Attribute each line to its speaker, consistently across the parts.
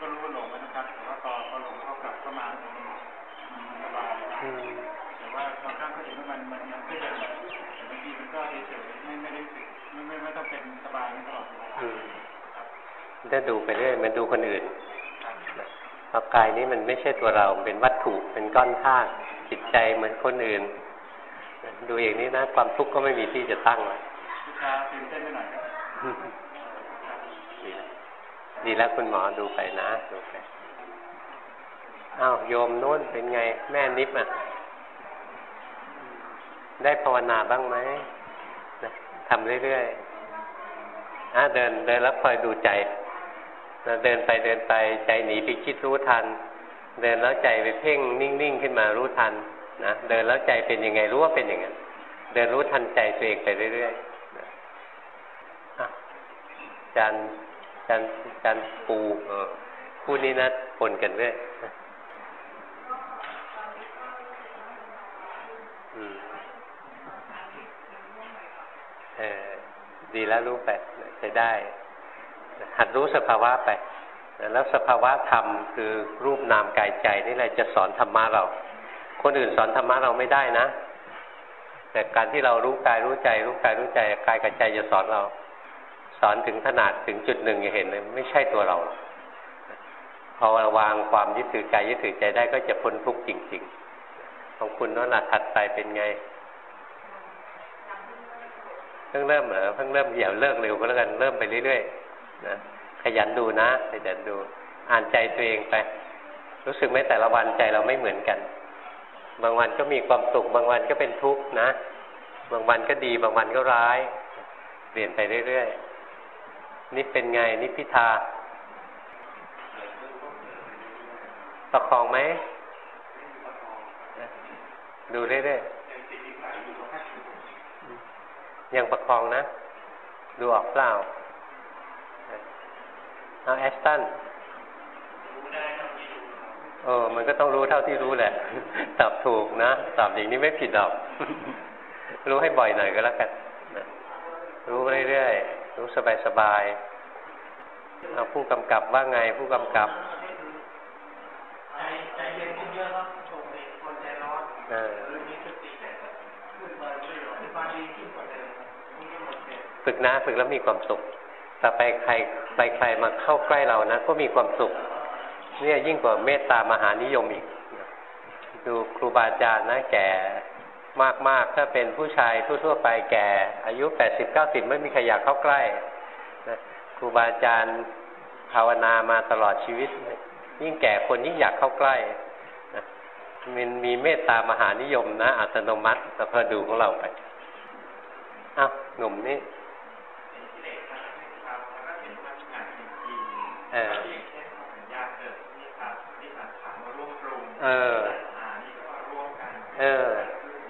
Speaker 1: ก็รู้ว่าหลงนะครับแต่ว่าพอพอหลงเข้ากลับเข้ามามันสบายแต่ว่าบางครั้งก็เห็นว่ามันมันมันก็ยังบางทีมันก็เฉยๆไม่ไม่ได้สึกไม่ไม่ไม่ต้องเป็นสบายตลอดเวลา
Speaker 2: ได้ดูไปเรื่อยมันดูคนอื่นเพราะกายนี้มันไม่ใช่ตัวเราเป็นวัตถุเป็นก้อนธาตุจิตใจเหมือนคนอื่น ดูอย่างนี้นะความทุกข์ก็ไม่มีที่จะตั้งเลย
Speaker 1: ตื่นเต้นไปหน่อย
Speaker 2: ดีแล้วคุณหมอดูไปนะดูไปอ้าวโยมโน้นเป็นไง แม่นิบอะ ได้ภาวนาบ้างไหมทำเรื่อยๆอะเดินเดินแล้วคอยดูใจเดินไปเดินไปใจหนีไปคิดรู้ทัน เดินแล้วใจไปเพ่งนิ่งๆขึ้นมารู้ทันนะเดินแล้วใจเป็นยังไงรู้ว่าเป็นอย่างนั้นเดินรู้ทันใจตัวเองไปเรื่อยๆจั นจันจันปูเออคู่นี้นะปนกันเรื่อยเออดีแล้วรู้ไปใช้ได้ หัดรู้สภาวะไป แล้วสภาวะธรรมคือรูปนามกายใจนี่แหละจะสอนธรรมะเรา คนอื่นสอนธรรมะเราไม่ได้นะ แต่การที่เรารู้กายรู้ใจ รู้กายรู้ใจกายกับใจจะสอนเรา สอนถึงขนาดถึงจุดหนึ่งจะเห็นเลยไม่ใช่ตัวเราพอวางความยึดถือกายยึดถือใจได้ก็จะพ้นทุกข์จริง ๆ ของคุณนั่นแหละถัดไปเป็นไงเพิ่งเริ่มเหรอเพิ่งเริ่มอย่าเลิกเร็วก็แล้วกันเริ่มไปเรื่อยๆนะขยันดูนะขยันดู อ่านใจตัวเองไป รู้สึกไหมแต่ละวันใจเราไม่เหมือนกัน บางวันก็มีความสุข บางวันก็เป็นทุกข์นะ บางวันก็ดี บางวันก็ร้าย เปลี่ยนไปเรื่อยๆ นี่เป็นไงนี่พิธาประคองไหม ดูเรื่อยๆยังประคองนะ ดูออกเปล่า เอาแอสตันเออ มันก็ต้องรู้เท่าที่รู้แหละ ตอบถูกนะ ตอบอย่างนี้ไม่ผิดหรอก รู้ให้บ่อยหน่อยก็แล้วกัน รู้เรื่อยๆ รู้สบายๆเอาผู้กำกับว่าไงผู้กำกับฝึกนะฝึกแล้วมีความสุขต่อไปใครไปใครมาเข้าใกล้เรานะก็มีความสุข เนี่ยยิ่งกว่าเมตตามหานิยมอีก ดูครูบาอาจารย์นะแก่ มากๆ ถ้าเป็นผู้ชายทั่วๆไปแก่ อายุแปดสิบเก้าสิบไม่มีใครอยากเข้าใกล้นะครูบาอาจารย์ภาวนามาตลอดชีวิต ยิ่งแก่คนยิ่งอยากเข้าใกล้มันมีเมตตามหานิยมนะ อัตโนมัติแต่พอดูของเราไปอ้าวหนุ่มนี่เออเออเออ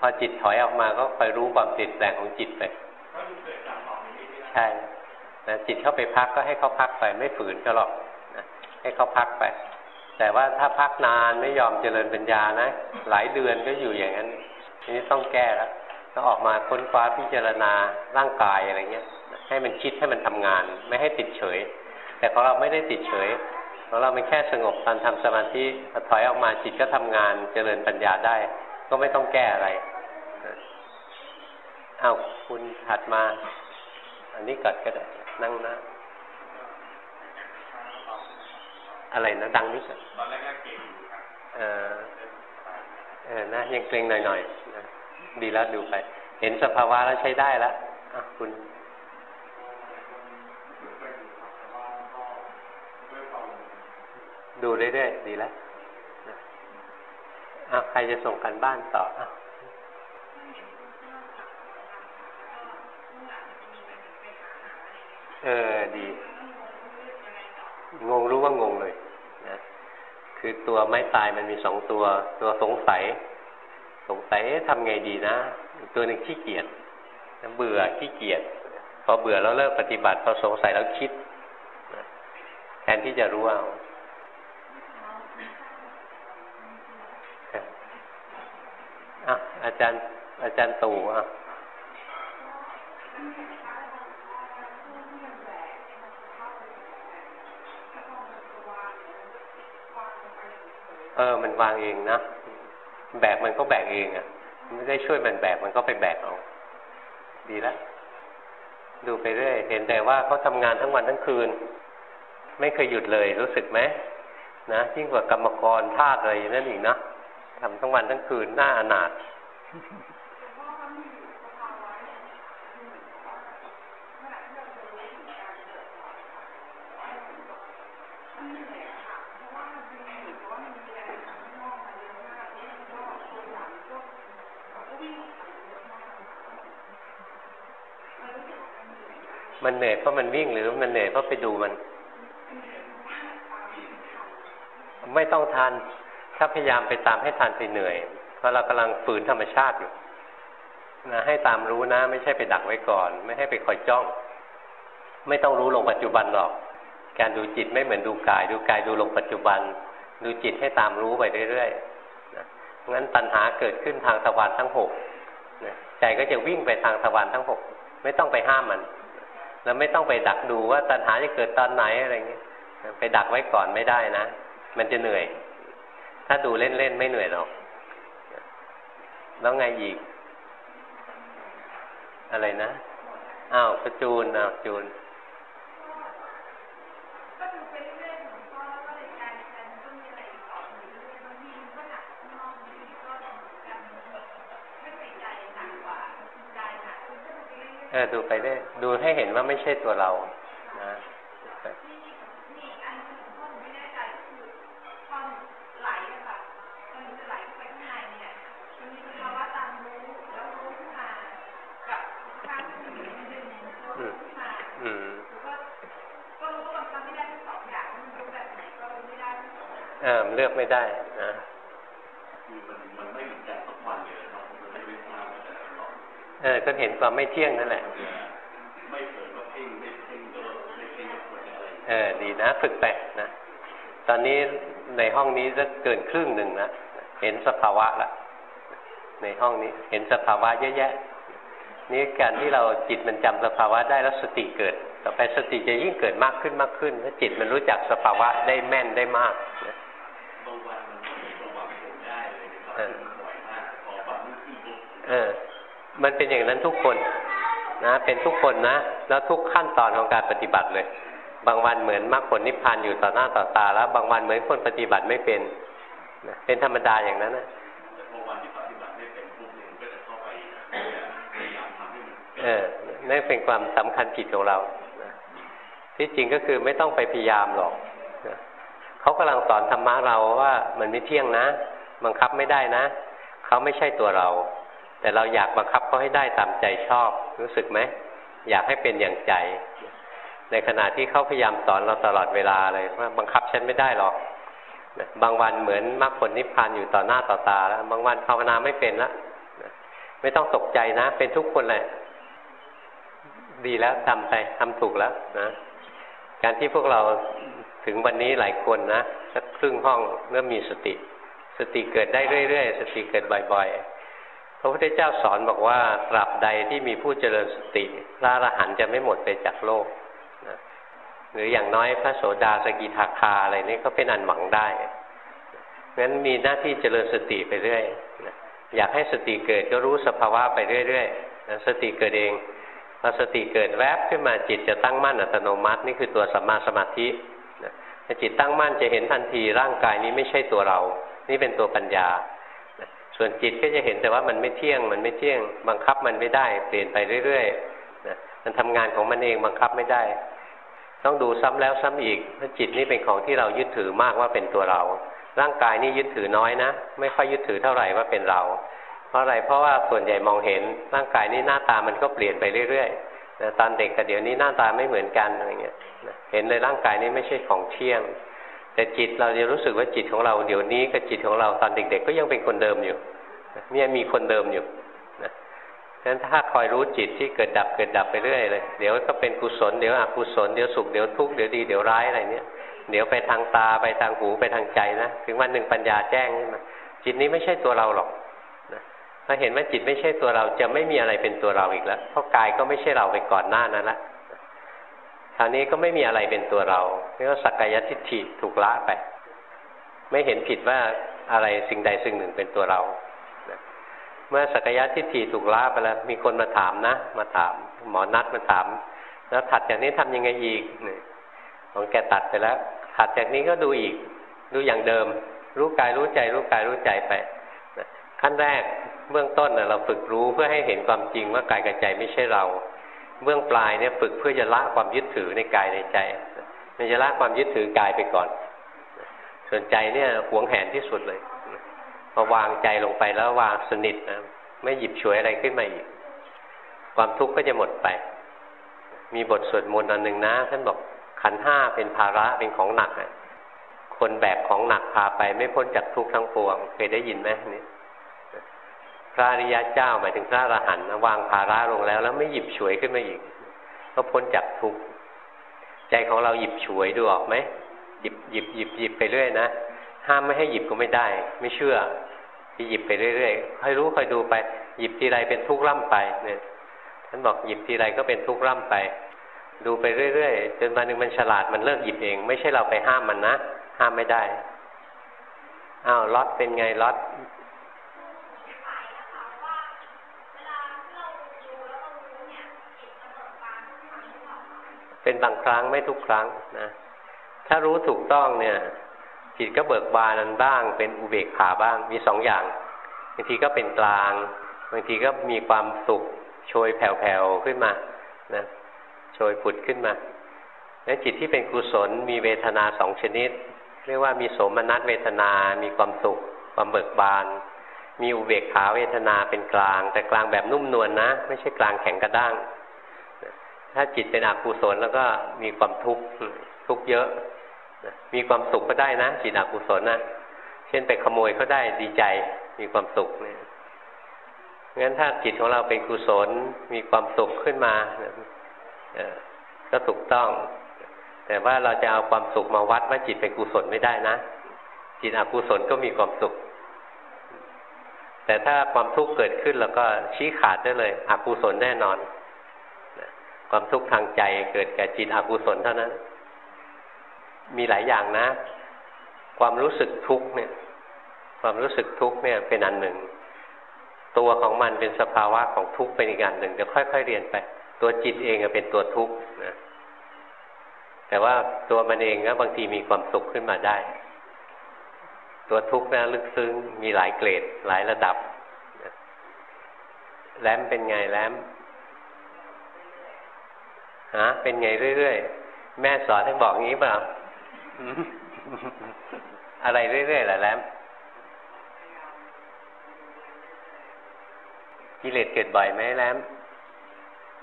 Speaker 2: พอจิตถอยออกมาก็คอยรู้ความเปลี่ยนแปลงของจิตไปใช่นะจิตเข้าไปพักก็ให้เขาพักไปไม่ฝืนก็หรอกนะให้เขาพักไป แต่ว่าถ้าพักนานไม่ยอมเจริญปัญญานะ หลายเดือนก็อยู่อย่างนั้นทีนี้ต้องแก้แล้วต้องออกมาค้นคว้าพิจารณาร่างกายอะไรเงี้ย ให้มันคิดให้มันทำงาน ไม่ให้ติดเฉย แต่ของเราไม่ได้ติดเฉยของเราเป็นแค่สงบตอนทำสมาธิพอถอยออกมาจิตก็ทำงานเจริญปัญญาได้ ก็ไม่ต้องแก้อะไรเอาคุณถัดมา อันนี้กัดก็ได้นั่งนะ อะไรนะ ดังนิดตอนแรกเก่งเออเออนะยังเกรงหน่อยๆนะดีแล้วดูไป เห็นสภาวะแล้วใช้ได้แล้วคุณดูเรื่อยๆดีแล้ว ใครจะส่งกันบ้านต่ออะเออดีงงรู้ว่างงเลยนะคือตัวไม้ตายมันมีสองตัว ตัวสงสัย สงสัยทำไงดีนะ ตัวหนึ่งขี้เกียจเบื่อขี้เกียจพอเบื่อแล้วเลิกปฏิบัติพอสงสัยแล้วคิดแทนที่จะรู้เอา อาจารย์อาจารย์ตู่อะเออ มันวางเองนะ แบกมันก็แบกเองอะ่ะ ไม่ได้ช่วยมันแบกมันก็ไปแบกเอาดีแล้วดูไปเรื่อย เห็นแต่ว่าเขาทำงานทั้งวันทั้งคืน ไม่เคยหยุดเลย รู้สึกไหมนะยิ่งกว่ากรรมกรทาสอะไรนั่นอีกนะทำทั้งวันทั้งคืนหน้าอนาถ มันเหนื่อยเพราะมันวิ่งหรือมันเหนื่อยเพราะไปดูมัน ไม่ต้องทันถ้าพยายามไปตามให้ทันไปเหนื่อย เพราะเรากำลังฝืนธรรมชาติอยู่นะให้ตามรู้นะ ไม่ใช่ไปดักไว้ก่อน ไม่ให้ไปคอยจ้อง ไม่ต้องรู้ลงปัจจุบันหรอก การดูจิตไม่เหมือนดูกาย ดูกายดูลงปัจจุบัน ดูจิตให้ตามรู้ไปเรื่อยๆนะงั้นตัณหาเกิดขึ้นทางทวารทั้งหกใจก็จะวิ่งไปทางทวารทั้งหกไม่ต้องไปห้ามมันเราไม่ต้องไปดักดูว่าตัณหาจะเกิดตอนไหนอะไรเงี้ยไปดักไว้ก่อนไม่ได้นะ มันจะเหนื่อย ถ้าดูเล่นๆไม่เหนื่อยหรอก แล้วไงอีก อะไรนะอ้าวประจูนอ้าวจูนเออดูไปได้ ดูให้เห็นว่าไม่ใช่ตัวเรา นะ เออเลือกไม่ได้นะเออก็เห็นความไม่เที่ยงนั่นแหละเออดีนะ ฝึกไปนะ ตอนนี้ในห้องนี้จะเกินครึ่งหนึ่งนะเห็นสภาวะละในห้องนี้เห็นสภาวะเยอะแยะนี่การที่เราจิตมันจำสภาวะได้แล้วสติเกิด ต่อไปสติจะยิ่งเกิดมากขึ้นมากขึ้นถ้าจิตมันรู้จักสภาวะได้แม่นได้มากนะ เออ มันเป็นอย่างนั้นทุกคนนะ เป็นทุกคนนะ แล้วทุกขั้นตอนของการปฏิบัติเลย บางวันเหมือนมรรคผลนิพพานอยู่ต่อหน้าต่อตา แล้ว บางวันเหมือนคนปฏิบัติไม่เป็นนะเป็นธรรมดาอย่างนั้นนะเออนั่นเป็นความสำคัญผิดของเรา ที่จริงก็คือไม่ต้องไปพยายามหรอกเขากำลังสอนธรรมะเราว่ามันไม่เที่ยงนะ บังคับไม่ได้นะ เขาไม่ใช่ตัวเรา แต่เราอยากบังคับเขาให้ได้ตามใจชอบ รู้สึกไหม อยากให้เป็นอย่างใจ ในขณะที่เขาพยายามสอนเราตลอดเวลาเลยว่าบังคับฉันไม่ได้หรอกบางวันเหมือนมรรคผลนิพพานอยู่ต่อหน้าต่อตาแล้ว บางวันภาวนาไม่เป็นละไม่ต้องตกใจนะ เป็นทุกคนเลยดีแล้วทำไปทำถูกแล้วนะการที่พวกเราถึงวันนี้หลายคนนะสักครึ่งห้องเริ่มมีสติ สติเกิดได้เรื่อยๆ สติเกิดบ่อยๆ พระพุทธเจ้าสอนบอกว่าตราบใดที่มีผู้เจริญสติ พระอรหันต์จะไม่หมดไปจากโลกนะหรืออย่างน้อยพระโสดาสกิทาคาอะไรนี่ก็เป็นอันหวังได้งั้นมีหน้าที่เจริญสติไปเรื่อยนะอยากให้สติเกิดก็รู้สภาวะไปเรื่อยๆนะสติเกิดเองพอสติเกิดแวบขึ้นมาจิตจะตั้งมั่นอัตโนมัตินี่คือตัวสัมมาสมาธินะจิตตั้งมั่นจะเห็นทันทีร่างกายนี้ไม่ใช่ตัวเรา นี่เป็นตัวปัญญา ส่วนจิตก็จะเห็นแต่ว่ามันไม่เที่ยง มันไม่เที่ยง บังคับมันไม่ได้ เปลี่ยนไปเรื่อยๆนะมันทำงานของมันเองบังคับไม่ได้ ต้องดูซ้ำแล้วซ้ำอีกเพราะจิตนี่เป็นของที่เรายึดถือมากว่าเป็นตัวเรา ร่างกายนี่ยึดถือน้อยนะ ไม่ค่อยยึดถือเท่าไหร่ว่าเป็นเรา เพราะอะไร เพราะว่าส่วนใหญ่มองเห็นร่างกายนี่หน้าตามันก็เปลี่ยนไปเรื่อยๆนะตอนเด็กกับเดี๋ยวนี้หน้าตาไม่เหมือนกันอะไรเงี้ยเห็นเลยร่างกายนี้ไม่ใช่ของเที่ยงแต่จิตเราจะรู้สึกว่าจิตของเราเดี๋ยวนี้กับจิตของเราตอนเด็ก ๆ ก็ยังเป็นคนเดิมอยู่ เนี่ยมีคนเดิมอยู่นะฉะนั้นถ้าคอยรู้จิตที่เกิดดับเกิดดับไปเรื่อยเลย เดี๋ยวก็เป็นกุศลเดี๋ยวอกุศลเดี๋ยวสุขเดี๋ยวทุกข์เดี๋ยวดีเดี๋ยวร้ายอะไรเนี้ยเดี๋ยวไปทางตาไปทางหูไปทางใจนะถึงวันหนึ่งปัญญาแจ้งขึ้นมาจิตนี้ไม่ใช่ตัวเราหรอกนะถ้าเห็นว่าจิตไม่ใช่ตัวเราจะไม่มีอะไรเป็นตัวเราอีกแล้วเพราะกายก็ไม่ใช่เราไปก่อนหน้านั้นละคราวนี้ก็ไม่มีอะไรเป็นตัวเราเรียกว่าสักกายทิฏฐิถูกละไป ไม่เห็นผิดว่าอะไรสิ่งใดสิ่งหนึ่งเป็นตัวเรา เมื่อสักยะทิฏฐิถูกละไปแล้ว มีคนมาถามนะ มาถาม หมอนัดมาถาม แล้วถัดจากนี้ทำยังไงอีกเนี่ยของแกตัดไปแล้ว ถัดจากนี้ก็ดูอีก ดูอย่างเดิม รู้กายรู้ใจ รู้กายรู้ใจไปขั้นแรกเบื้องต้นเราฝึกรู้เพื่อให้เห็นความจริงว่ากายกับใจไม่ใช่เรา เบื้องปลายเนี่ยฝึกเพื่อจะละความยึดถือในกายในใจ มันจะละความยึดถือกายไปก่อน ส่วนใจเนี่ยหวงแหนที่สุดเลย พอวางใจลงไปแล้ววางสนิทนะไม่หยิบฉวยอะไรขึ้นมาอีก ความทุกข์ก็จะหมดไป มีบทสวดมนต์อันหนึ่งนะท่านบอกขันห้าเป็นภาระเป็นของหนักอะคนแบกของหนักพาไปไม่พ้นจากทุกข์ทั้งปวง เคยได้ยินไหมนี่พระอริยะเจ้าหมายถึงพระอรหันต์วางภาระลงแล้ว แล้วไม่หยิบฉวยขึ้นมาอีก ก็พ้นจากทุกข์ใจของเราหยิบฉวยดูออกไหมหยิบหยิบหยิบหยิบไปเรื่อยนะ ห้ามไม่ให้หยิบก็ไม่ได้ ไม่เชื่อที่หยิบไปเรื่อยๆค่อยรู้ค่อยดูไป หยิบทีไรเป็นทุกข์ร่ำไปเนี่ยท่านบอกหยิบทีไรก็เป็นทุกข์ร่ำไป ดูไปเรื่อยๆจนวันหนึ่งมันฉลาดมันเลิกหยิบเอง ไม่ใช่เราไปห้ามมันนะห้ามไม่ได้อ้าวล็อตเป็นไงล็อตเป็นบางครั้งไม่ทุกครั้งนะถ้ารู้ถูกต้องเนี่ย จิตก็เบิกบานนันบ้าง เป็นอุเบกขาบ้างมีสองอย่างบางทีก็เป็นกลาง บางทีก็มีความสุขโชยแผ่วๆขึ้นมานะโชยผุดขึ้นมาแล้วจิตที่เป็นกุศลมีเวทนาสองชนิด เรียกว่ามีโสมนัสเวทนา มีความสุข ความเบิกบาน มีอุเบกขาเวทนาเป็นกลาง แต่กลางแบบนุ่มนวลนนะ ไม่ใช่กลางแข็งกระด้างถ้าจิตเป็นอกุศลแล้วก็มีความทุกข์ทุกข์เยอะ มีความสุขก็ได้นะจิตอกุศลนะเช่นไปขโมยก็ได้ดีใจ มีความสุขเนี่ยงั้นถ้าจิตของเราเป็นกุศลมีความสุขขึ้นมาก็ถูกต้อง แต่ว่าเราจะเอาความสุขมาวัดว่าจิตเป็นกุศลไม่ได้นะ จิตอกุศลก็มีความสุข แต่ถ้าความทุกข์เกิดขึ้นแล้วก็ชี้ขาดได้เลยอกุศลแน่นอน ความทุกข์ทางใจเกิดแก่จิตอกุศลเท่านั้น มีหลายอย่างนะ ความรู้สึกทุกข์เนี่ย ความรู้สึกทุกข์เนี่ยเป็นอันหนึ่ง ตัวของมันเป็นสภาวะของทุกข์เป็นอีกอันหนึ่งเดี๋ยวค่อย ๆ เรียนไป ตัวจิตเองเป็นตัวทุกข์นะแต่ว่าตัวมันเองก็บางทีมีความสุขขึ้นมาได้ ตัวทุกข์นะลึกซึ้งมีหลายเกรดหลายระดับแลมเป็นไงแลมฮะเป็นไงเรื่อยๆ แม่สอนให้บอกงี้เปล่า อะไรเรื่อยๆแหละแล้วกิเลสเกิดบ่อยไหมแล้ว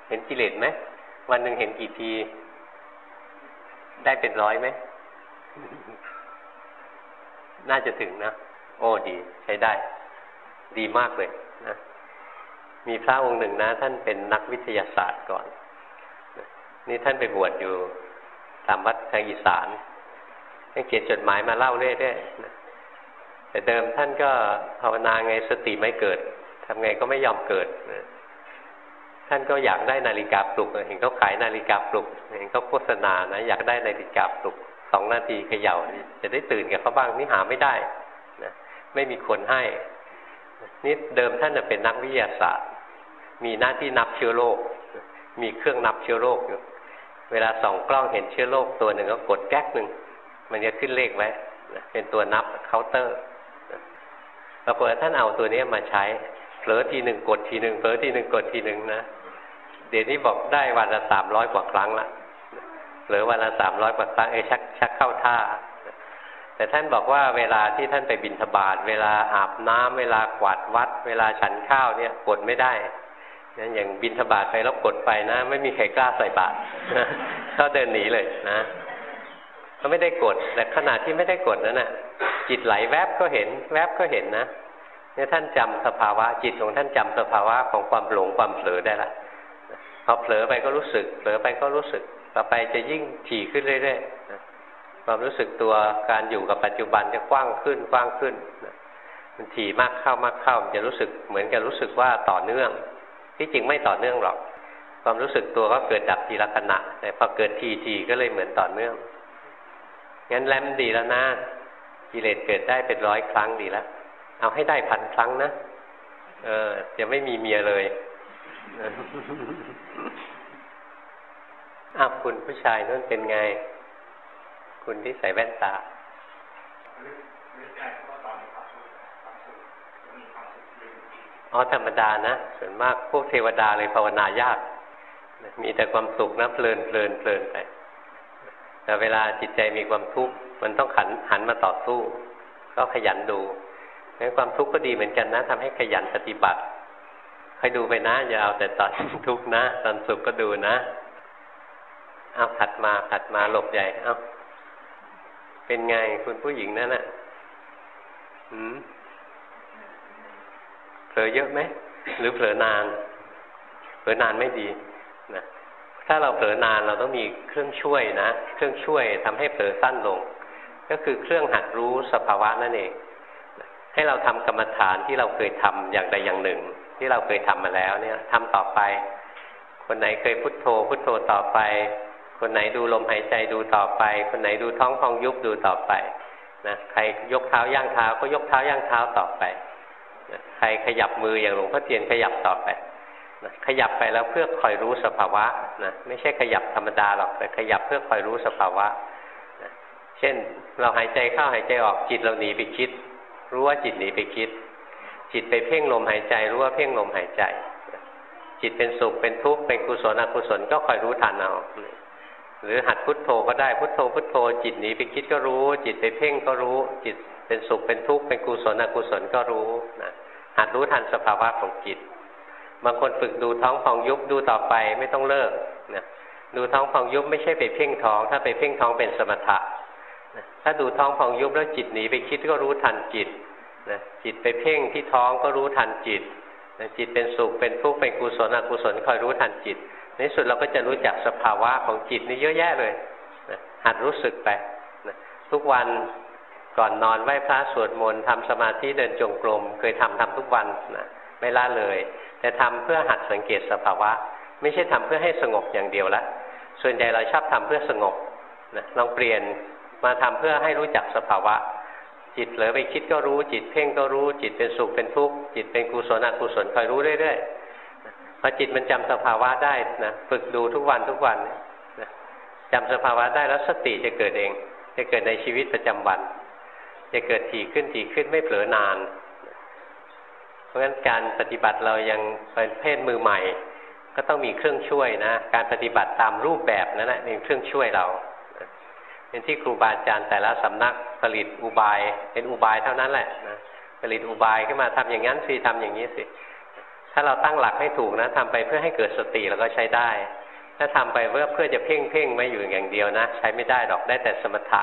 Speaker 2: เห็นกิเลสไหมวันหนึ่งเห็นกี่ที ได้เป็นร้อยไหม น่าจะถึงนะ โอ้ดี ใช้ได้ ดีมากเลยนะ มีพระองค์หนึ่งนะ ท่านเป็นนักวิทยาศาสตร์ก่อน นี่ท่านไปบวชอยู่ตามวัดทางอีสาน เขียนจดหมายมาเล่าเรื่อยๆแต่เดิมท่านก็ภาวนาไงสติไม่เกิดทำไงก็ไม่ยอมเกิดท่านก็อยากได้นาฬิกาปลุก เห็นเขาขายนาฬิกาปลุก เห็นเขาโฆษณานะ อยากได้นาฬิกาปลุกสองนาทีเขย่าจะได้ตื่นกับเขาบ้างนี่หาไม่ได้นะไม่มีคนให้ นี่เดิมท่านเป็นนักวิทยาศาสตร์ มีหน้าที่นับเชื้อโรค มีเครื่องนับเชื้อโรคอยู่ เวลาส่องกล้องเห็นเชื้อโรคตัวหนึ่งก็กดแก๊กหนึ่ง มันจะขึ้นเลขไว้เป็นตัวนับเคาน์เตอร์ปรากฏท่านเอาตัวนี้มาใช้เผลอทีหนึ่งกดทีหนึ่งเผลอทีหนึ่งกดทีหนึ่งนะเดี๋ยวนี้บอกได้วันละสามร้อยกว่าครั้งละหรือวันละสามร้อยกว่าครั้งเอชักชักเข้าท่า แต่ท่านบอกว่าเวลาที่ท่านไปบินทบาทเวลาอาบน้ำเวลากวาดวัด เวลาฉันข้าวเนี่ยกดไม่ได้นั่นอย่างบินทบาทไปแล้วกดไปนะ ไม่มีใครกล้าใส่บาตรเขาเดินหนีเลยนะ ก็ไม่ได้กดแต่ขณะที่ไม่ได้กดนั้นน่ะ จิตไหลแวบก็เห็น แวบก็เห็นนะเนี่ยท่านจำสภาวะ จิตของท่านจำสภาวะของความหลงความเผลอได้ละพอเผลอไปก็รู้สึก เผลอไปก็รู้สึก ต่อไปจะยิ่งถี่ขึ้นเรื่อยๆความรู้สึกตัวการอยู่กับปัจจุบันจะกว้างขึ้นกว้างขึ้นมันถี่มากเข้ามากเข้ามันจะรู้สึกเหมือนกับรู้สึกว่าต่อเนื่อง ที่จริงไม่ต่อเนื่องหรอก ความรู้สึกตัวก็เกิดดับทีละขณะแต่พอเกิดทีทีก็เลยเหมือนต่อเนื่อง งั้นแลมดีแล้วนะกิเลสเกิดได้เป็นร้อยครั้งดีแล้วเอาให้ได้พันครั้งนะเออจะไม่มีเมียเลยอาคุณผู้ชายนั่นเป็นไง คุณที่ใส่แว่นตาอ๋อธรรมดานะส่วนมากพวกเทวดาเลยภาวนายาก มีแต่ความสุขนะเพลินเพลินเพลินไป แต่เวลาจิตใจมีความทุกข์มันต้องขันหันมาต่อสู้ ก็ขยันดูงั้นความทุกข์ก็ดีเหมือนกันนะทำให้ขยันปฏิบัติให้ดูไปนะ อย่าเอาแต่ตอนทุกข์นะ ตอนสุขก็ดูนะ เอาผัดมาผัดมาหลบใหญ่ เอาเป็นไงคุณผู้หญิงนั่นน่ะหืมเผลอเยอะไหม หรือเผลอนาน เผลอนานไม่ดี ถ้าเราเผลอนานเราต้องมีเครื่องช่วยนะ เครื่องช่วยทำให้เผลอสั้นลง ก็คือเครื่องหัดรู้สภาวะนั่นเอง ให้เราทำกรรมฐานที่เราเคยทำอย่างใดอย่างหนึ่ง ที่เราเคยทำมาแล้วเนี่ยทำต่อไป คนไหนเคยพุทโธ พุทโธต่อไป คนไหนดูลมหายใจดูต่อไป คนไหนดูท้องพองยุบดูต่อไปนะใครยกเท้าย่างเท้าก็ยกเท้าย่างเท้าต่อไปนะใครขยับมืออย่างหลวงพ่อเทียนขยับต่อไป ขยับไปแล้วเพื่อคอยรู้สภาวะนะไม่ใช่ขยับธรรมดาหรอกแต่ขยับเพื่อคอยรู้สภาวะนะเช่นเราหายใจเข้าหายใจออกจิตเราหนีไปคิด รู้ว่าจิตหนีไปคิด จิตไปเพ่งลมหายใจรู้ว่าเพ่งลมหายใจ จิตเป็นสุขเป็นทุกข์เป็นกุศลอกุศลก็คอยรู้ทันเอาหรือหัดพุทโธก็ได้พุทโธพุทโธ จิตหนีไปคิดก็รู้ จิตไปเพ่งก็รู้ จิตเป็นสุขเป็นทุกข์เป็นกุศลอกุศลก็รู้นะหัดรู้ทันสภาวะของจิต บางคนฝึกดูท้องพองยุบดูต่อไปไม่ต้องเลิกนะดูท้องพองยุบไม่ใช่ไปเพ่งท้อง ถ้าไปเพ่งท้องเป็นสมถะถ้าดูท้องพองยุบแล้วจิตหนีไปคิดก็รู้ทันจิตนะจิตไปเพ่งที่ท้องก็รู้ทันจิตนะจิตเป็นสุขเป็นทุกข์เป็นกุศลอกุศลคอยรู้ทันจิต ในสุดเราก็จะรู้จักสภาวะของจิตนี่เยอะแยะเลยนะหัดรู้สึกไปนะทุกวันก่อนนอนไหว้พระสวดมนต์ทำสมาธิเดินจงกรมเคยทำทำทุกวันนะไม่ละเลย แต่ทำเพื่อหัดสังเกตสภาวะ ไม่ใช่ทำเพื่อให้สงบอย่างเดียวละ ส่วนใหญ่เราชอบทำเพื่อสงบนะลองเปลี่ยนมาทำเพื่อให้รู้จักสภาวะ จิตเผลอไปคิดก็รู้ จิตเพ่งก็รู้ จิตเป็นสุขเป็นทุกข์ จิตเป็นกุศลอกุศลคอยรู้เรื่อยๆพอจิตมันจำสภาวะได้นะฝึกดูทุกวันทุกวันนะจำสภาวะได้แล้วสติจะเกิดเอง จะเกิดในชีวิตประจำวัน จะเกิดถี่ขึ้นถี่ขึ้นไม่เผลอนาน ราะฉะนั้นการปฏิบัติเรายังเป็นเพศมือใหม่ ก็ต้องมีเครื่องช่วยนะ การปฏิบัติตามรูปแบบนั่นแหละเป็นเครื่องช่วยเราเป็นที่ครูบาอาจารย์แต่ละสำนักผลิตอุบาย เป็นอุบายเท่านั้นแหละนะผลิตอุบายขึ้นมาทำอย่างนั้นสิทำอย่างนี้สิ ถ้าเราตั้งหลักให้ถูกนะทำไปเพื่อให้เกิดสติเราก็ใช้ได้ ถ้าทำไปเพื่อเพื่อจะเพ่งเพ่งไม่อยู่อย่างเดียวนะ ใช้ไม่ได้หรอกได้แต่สมถะ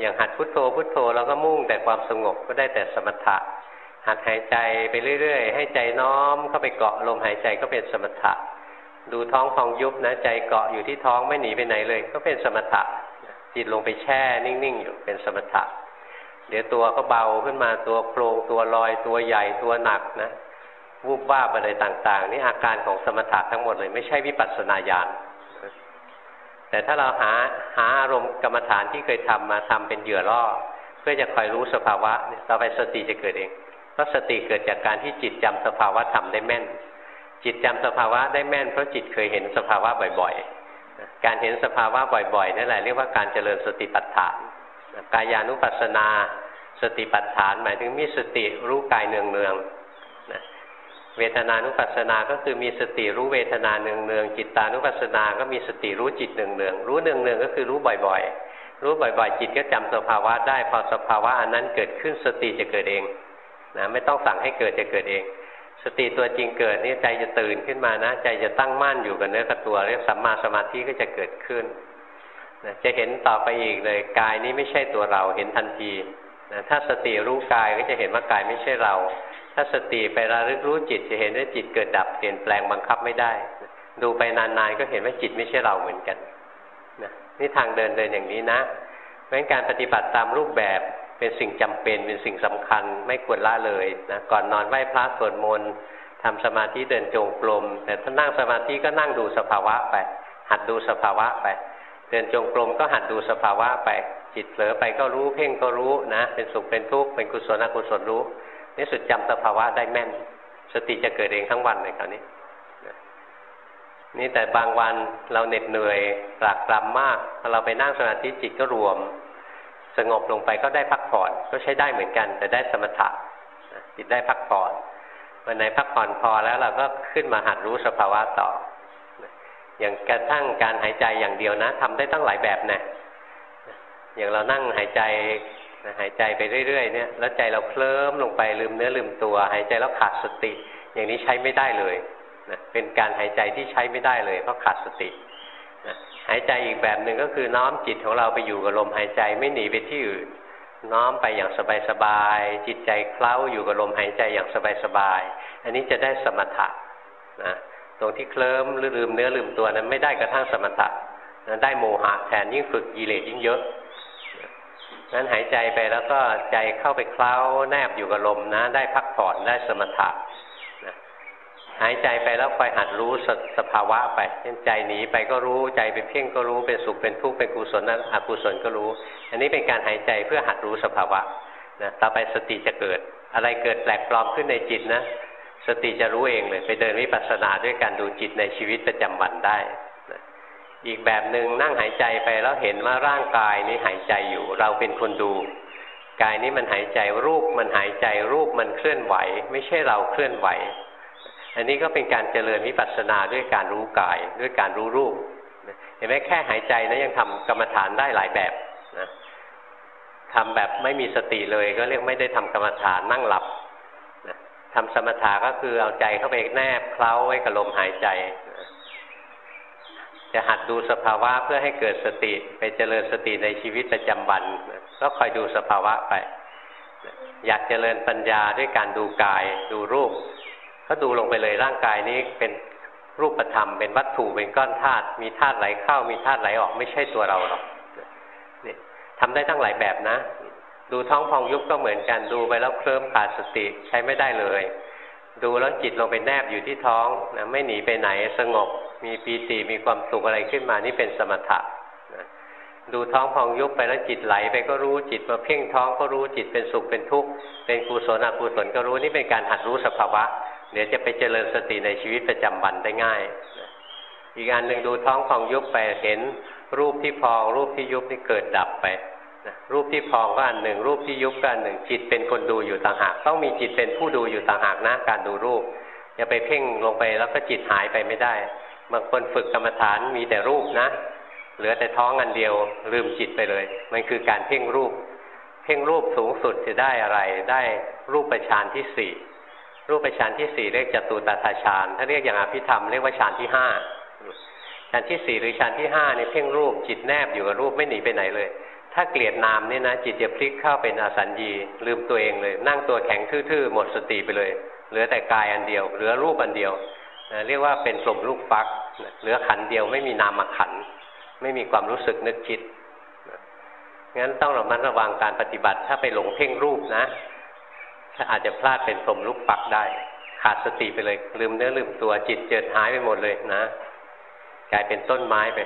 Speaker 2: อย่างหัดพุทโธพุทโธเราก็มุ่งแต่ความสงบก็ได้แต่สมถะ หัดหายใจไปเรื่อยๆ ให้ใจน้อมเข้าไปเกาะลมหายใจก็เป็นสมถะ ดูท้องฟองยุบนะใจเกาะอยู่ที่ท้องไม่หนีไปไหนเลย ก็เป็นสมถะ จิตลงไปแช่นิ่งๆอยู่เป็นสมถะ เดี๋ยวตัวก็เบาขึ้นมาตัวโครงตัวลอยตัวใหญ่ตัวหนักนะวูบว่าอะไรต่างๆ นี่อาการของสมถะทั้งหมดเลย ไม่ใช่วิปัสสนาญาณแต่ถ้าเราหาหาอารมณ์กรรมฐานที่เคยทำมาทำเป็นเหยื่อล่อ เพื่อจะคอยรู้สภาวะต่อไปสติจะเกิดเอง เพราะสติเกิดจากการที่จิตจำสภาวะทำได้แม่น จิตจำสภาวะได้แม่น เพราะจิตเคยเห็นสภาวะบ่อยๆ การเห็นสภาวะบ่อยๆนั่นแหละเรียกว่าการเจริญสติปัฏฐานกายานุปัสสนา สติปัฏฐาน หมายถึงมีสติรู้กายเนืองๆเวทนานุปัสสนา ก็คือมีสติรู้เวทนาเนืองๆจิตตานุปัสสนา ก็มีสติรู้จิตเนืองๆรู้เนืองๆก็คือรู้บ่อยๆ รู้บ่อยๆ จิตก็จำสภาวะได้ พอสภาวะอันนั้นเกิดขึ้นสติจะเกิดเอง นะไม่ต้องสั่งให้เกิดจะเกิดเอง สติตัวจริงเกิดนี่ใจจะตื่นขึ้นมานะ ใจจะตั้งมั่นอยู่กับเนื้อกับตัวเรียกสัมมาสมาธิก็จะเกิดขึ้นนะจะเห็นต่อไปอีกเลยกายนี้ไม่ใช่ตัวเราเห็นทันทีนะถ้าสติรู้กายก็จะเห็นว่ากายไม่ใช่เรา ถ้าสติไประลึกรู้จิตจะเห็นว่าจิตเกิดดับเปลี่ยนแปลงบังคับไม่ได้ ดูไปนานๆก็เห็นว่าจิตไม่ใช่เราเหมือนกันนะนี่ทางเดินเดินอย่างนี้นะเพราะการปฏิบัติตามรูปแบบ เป็นสิ่งจำเป็นเป็นสิ่งสำคัญไม่ควรละเลยนะก่อนนอนไหว้พระสวดมนต์ทำสมาธิเดินจงกรมแต่ถ้านั่งสมาธิก็นั่งดูสภาวะไป หัดดูสภาวะไป เดินจงกรมก็หัดดูสภาวะไป จิตเผลอไปก็รู้เพ่งก็รู้นะ เป็นสุขเป็นทุกข์เป็นกุศลอกุศลรู้นี่สุดจำสภาวะได้แม่น สติจะเกิดเองทั้งวันเลยคราวนี้นี่แต่บางวันเราเหน็ดเหนื่อยกลากกรำมากพอเราไปนั่งสมาธิจิตก็รวม สงบลงไปก็ได้พักผ่อนก็ใช้ได้เหมือนกัน แต่ได้สมถะจิตได้พักผ่อนวันไหนพักผ่อนพอแล้วเราก็ขึ้นมาหัดรู้สภาวะต่อ อย่างกระทั่งการหายใจอย่างเดียวนะทำได้ตั้งหลายแบบนะอย่างเรานั่งหายใจหายใจไปเรื่อยๆเนี่ยแล้วใจเราเคลิ้มลงไปลืมเนื้อลืมตัว หายใจแล้วขาดสติ อย่างนี้ใช้ไม่ได้เลยนะเป็นการหายใจที่ใช้ไม่ได้เลย เพราะขาดสตินะ หายใจอีกแบบหนึ่งก็คือน้อมจิตของเราไปอยู่กับลมหายใจไม่หนีไปที่อื่น น้อมไปอย่างสบายๆจิตใจเคล้าอยู่กับลมหายใจอย่างสบายๆอันนี้จะได้สมถะนะตรงที่เคลิ้มหรือลืมเนื้อลืมตัวนั้นไม่ได้กระทั่งสมถะนั้นได้โมหะแทนยิ่งฝึกกิเลสยิ่งเยอะนั้นหายใจไปแล้วก็ใจเข้าไปเคล้าแนบอยู่กับลมนะ ได้พักผ่อนได้สมถะ หายใจไปแล้วคอยหัดรู้สสภาวะไปเช่นใจหนีไปก็รู้ใจเป็นเพ่งก็รู้เป็นสุขเป็นทุกข์เป็นกุศลนั้นอกุศลก็รู้ อันนี้เป็นการหายใจเพื่อหัดรู้สภาวะนะต่อไปสติจะเกิด อะไรเกิดแปลกปลอมขึ้นในจิตนะ สติจะรู้เองเลย ไปเดินวิปัสสนาด้วยการดูจิตในชีวิตประจำวันได้อีกแบบหนึ่งนั่งหายใจไปแล้วเห็นว่าร่างกายนี้หายใจอยู่ เราเป็นคนดูกายนี้มันหายใจรูปมันหายใจรูปมันเคลื่อนไหว ไม่ใช่เราเคลื่อนไหว อันนี้ก็เป็นการเจริญวิปัสสนาด้วยการรู้กาย ด้วยการรู้รูปเห็นไหมแค่หายใจนะยังทำกรรมฐานได้หลายแบบนะทำแบบไม่มีสติเลยก็เรียกไม่ได้ทำกรรมฐานนั่งหลับทำสมถะก็คือเอาใจเข้าไปแนบเคล้าไว้กับลมหายใจจะหัดดูสภาวะเพื่อให้เกิดสติ ไปเจริญสติในชีวิตประจำวันก็คอยดูสภาวะไปอยากเจริญปัญญาด้วยการดูกาย ดูรูป ก็ดูลงไปเลยร่างกายนี้เป็นรูปธรรม เป็นวัตถุเป็นก้อนธาตุมีธาตุไหลเข้ามีธาตุไหลออกไม่ใช่ตัวเราหรอกนี่ทำได้ตั้งหลายแบบนะ ดูท้องพองยุบก็เหมือนกันดูไปแล้วเคลิ้มขาดสติใช้ไม่ได้เลย ดูแล้วจิตลงไปแนบอยู่ที่ท้องนะไม่หนีไปไหนสงบ มีปีติมีความสุขอะไรขึ้นมานี่เป็นสมถะนะดูท้องพองยุบไปแล้วจิตไหลไปก็รู้จิตมาเพ่งท้องก็รู้จิตเป็นสุขเป็นทุกข์เป็นกุศลอกุศลก็รู้นี่เป็นการหัดรู้สภาวะ เดี๋ยวจะไปเจริญสติในชีวิตประจำวันได้ง่าย อีกอันหนึ่งดูท้องพองยุบไปเห็นรูปที่พอง รูปที่ยุบนี่เกิดดับไปนะรูปที่พองก็อันหนึ่ง รูปที่ยุบก็อันหนึ่ง จิตเป็นคนดูอยู่ต่างหาก ต้องมีจิตเป็นผู้ดูอยู่ต่างหากนะการดูรูปอย่าไปเพ่งลงไปแล้วก็จิตหายไปไม่ได้บางคนฝึกกรรมฐานมีแต่รูปนะ เหลือแต่ท้องอันเดียวลืมจิตไปเลย มันคือการเพ่งรูป เพ่งรูปสูงสุดจะได้อะไร ได้รูปประชานที่สี่ รูปประชานที่สี่เรียกจตุตถาฌานถ้าเรียกอย่างอภิธรรมเรียกว่าฌานที่ห้าฌานที่สี่หรือฌานที่ห้านี่เพ่งรูปจิตแนบอยู่กับรูปไม่หนีไปไหนเลย ถ้าเกลียดนามนี่นะจิตจะพลิกเข้าเป็นอสัญญี ลืมตัวเองเลย นั่งตัวแข็งทื่อๆหมดสติไปเลย เหลือแต่กายอันเดียว เหลือรูปอันเดียวเรียกว่าเป็นกลมลูกฟัก เหลือขันเดียวไม่มีนามขัน ไม่มีความรู้สึกนึกคิดงั้นต้องระมัดระวังการปฏิบัติถ้าไปหลงเพ่งรูปนะ อาจจะพลาดเป็นกลมลูกปักได้ ขาดสติไปเลย ลืมเนื้อลืมตัวจิตเจิดหายไปหมดเลยนะกลายเป็นต้นไม้ไป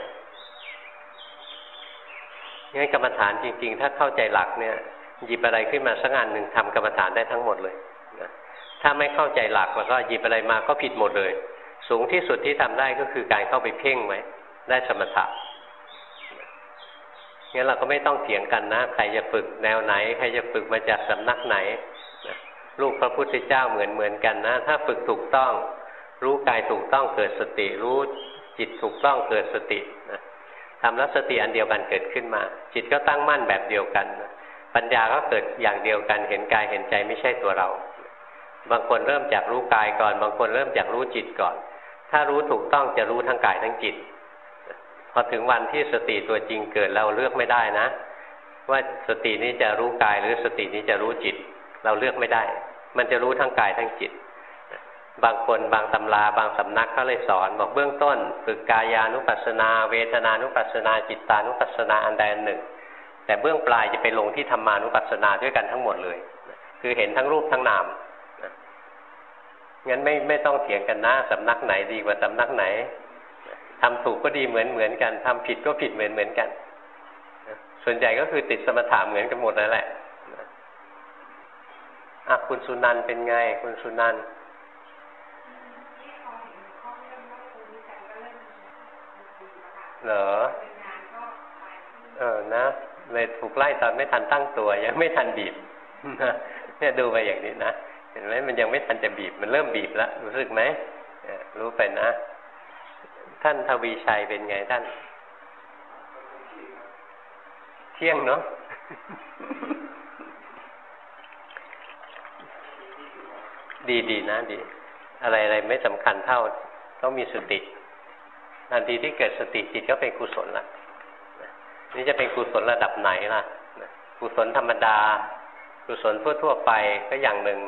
Speaker 2: งั้นกรรมฐานจริง ๆ ถ้าเข้าใจหลักเนี่ยหยิบอะไรขึ้นมาสักงานหนึ่งทำกรรมฐานได้ทั้งหมดเลยนะถ้าไม่เข้าใจหลักแล้วก็หยิบอะไรมาก็ผิดหมดเลย สูงที่สุดที่ทำได้ก็คือการเข้าไปเพ่งไว้ได้สมถะงั้นเราก็ไม่ต้องเถียงกันนะ ใครจะฝึกแนวไหน ใครจะฝึกมาจากสำนักไหน ลูกพระพุทธเจ้าเหมือนเหมือนกันนะ ถ้าฝึกถูกต้อง รู้กายถูกต้องเกิดสติ รู้จิตถูกต้องเกิดสตินะทำแล้วสติอันเดียวกันเกิดขึ้นมา จิตก็ตั้งมั่นแบบเดียวกันปัญญาก็เกิดอย่างเดียวกัน เห็นกายเห็นใจไม่ใช่ตัวเรา บางคนเริ่มจากรู้กายก่อน บางคนเริ่มจากรู้จิตก่อน ถ้ารู้ถูกต้องจะรู้ทั้งกายทั้งจิต พอพอถึงวันที่สติตัวจริงเกิดเราเลือกไม่ได้นะ ว่าสตินี้จะรู้กายหรือสตินี้จะรู้จิต เราเลือกไม่ได้ มันจะรู้ทั้งกายทั้งจิต บางคนบางตำราบางสำนักเขาเลยสอน บอกเบื้องต้นฝึกกายานุปัสสนา เวทนานุปัสสนา จิตานุปัสสนาอันใดอันหนึ่ง แต่เบื้องปลายจะไปลงที่ธรรมานุปัสสนาด้วยกันทั้งหมดเลย คือเห็นทั้งรูปทั้งนามงั้นไม่ไม่ต้องเถียงกันนะสำนักไหนดีกว่าสำนักไหนทำถูกก็ดีเหมือนเหมือนกันทำผิดก็ผิดเหมือนเหมือนกัน ส่วนใหญ่ก็คือติดสมถะเหมือนกันหมดนั่นแหละ อะคุณสุนันเป็นไง คุณสุนันเหรอ เออนะเลยถูกไล่ตอนไม่ทันตั้งตัว ยังไม่ทันบีบเนี่ยดูไปอย่างนี้นะเห็นไหมมันยังไม่ทันจะบีบมันเริ่มบีบแล้วรู้สึกไหมรู้ไปนะ ท่านทวีชัยเป็นไงท่าน เที่ยงเนาะ ดีดีนะดี อะไรอะไรไม่สำคัญเท่าต้องมีสติทันทีที่เกิดสติจิตก็เป็นกุศลละนี่จะเป็นกุศลระดับไหนล่ะกุศลธรรมดา กุศลทั่วๆไปก็อย่างหนึ่ง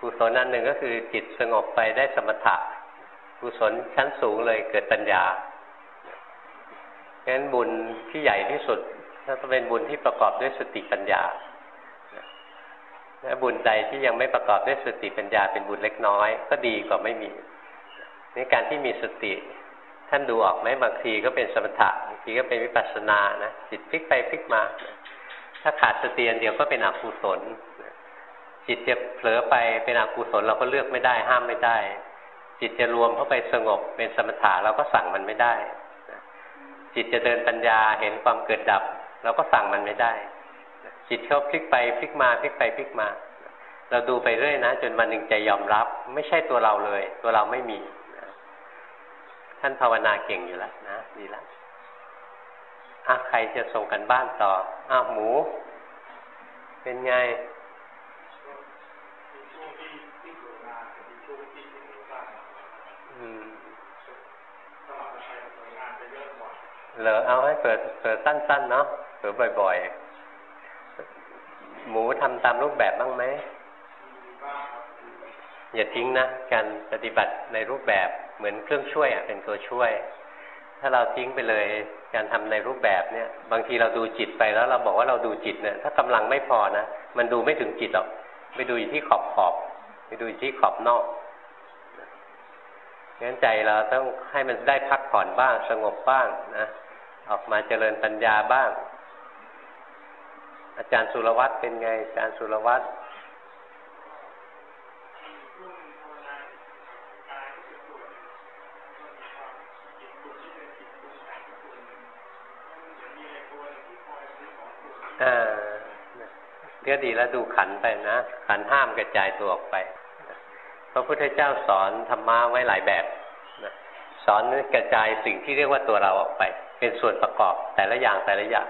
Speaker 2: กุศลอันหนึ่งก็คือจิตสงบไปได้สมถะกุศลชั้นสูงเลยเกิดปัญญางั้นบุญที่ใหญ่ที่สุดถ้าเป็นบุญที่ประกอบด้วยสติปัญญา และบุญใดที่ยังไม่ประกอบด้วยสติปัญญาเป็นบุญเล็กน้อย ก็ดีกว่าไม่มีในการที่มีสติ ท่านดูออกไหมบางทีก็เป็นสมถะบางทีก็เป็นวิปัสสนานะจิตพลิกไปพลิกมา ถ้าขาดสติอันเดียวก็เป็นอกุศลจิตจะเผลอไปเป็นอกุศลเราก็เลือกไม่ได้ห้ามไม่ได้ จิตจะรวมเข้าไปสงบเป็นสมถะเราก็สั่งมันไม่ได้ จิตจะเดินปัญญาเห็นความเกิดดับ เราก็สั่งมันไม่ได้ จิตเขาพลิกไปพลิกมาพลิกไปพลิกมา เราดูไปเรื่อยนะจนวันหนึ่งใจยอมรับ ไม่ใช่ตัวเราเลย ตัวเราไม่มีท่านภาวนาเก่งอยู่แล้วนะดีแล้วอะใครจะส่งกันบ้านต่ออ้าวหมู เป็นไงเหรอเอาให้เปิดเปิดสั้นๆเนาะเปิดบ่อย ๆ หมูทำตามรูปแบบบ้างไหมอย่าทิ้งนะ การปฏิบัติในรูปแบบเหมือนเครื่องช่วยอะเป็นตัวช่วย ถ้าเราทิ้งไปเลย การทำในรูปแบบเนี่ย บางทีเราดูจิตไปแล้ว เราบอกว่าเราดูจิตเนี่ย ถ้ากำลังไม่พอนะมันดูไม่ถึงจิตหรอกไปดูอยู่ที่ขอบขอบไปดูอยู่ที่ขอบนอกงั้นใจเราต้องให้มันได้พักผ่อนบ้างสงบบ้างนะออกมาเจริญปัญญาบ้าง อาจารย์สุรวัตรเป็นไง อาจารย์สุรวัตรก็ดีแล้วดูขันไปนะ ขันห้ามกระจายตัวออกไปพระพุทธเจ้าสอนธรรมะไว้หลายแบบสอนกระจายสิ่งที่เรียกว่าตัวเราออกไป เป็นส่วนประกอบแต่ละอย่างแต่ละอย่าง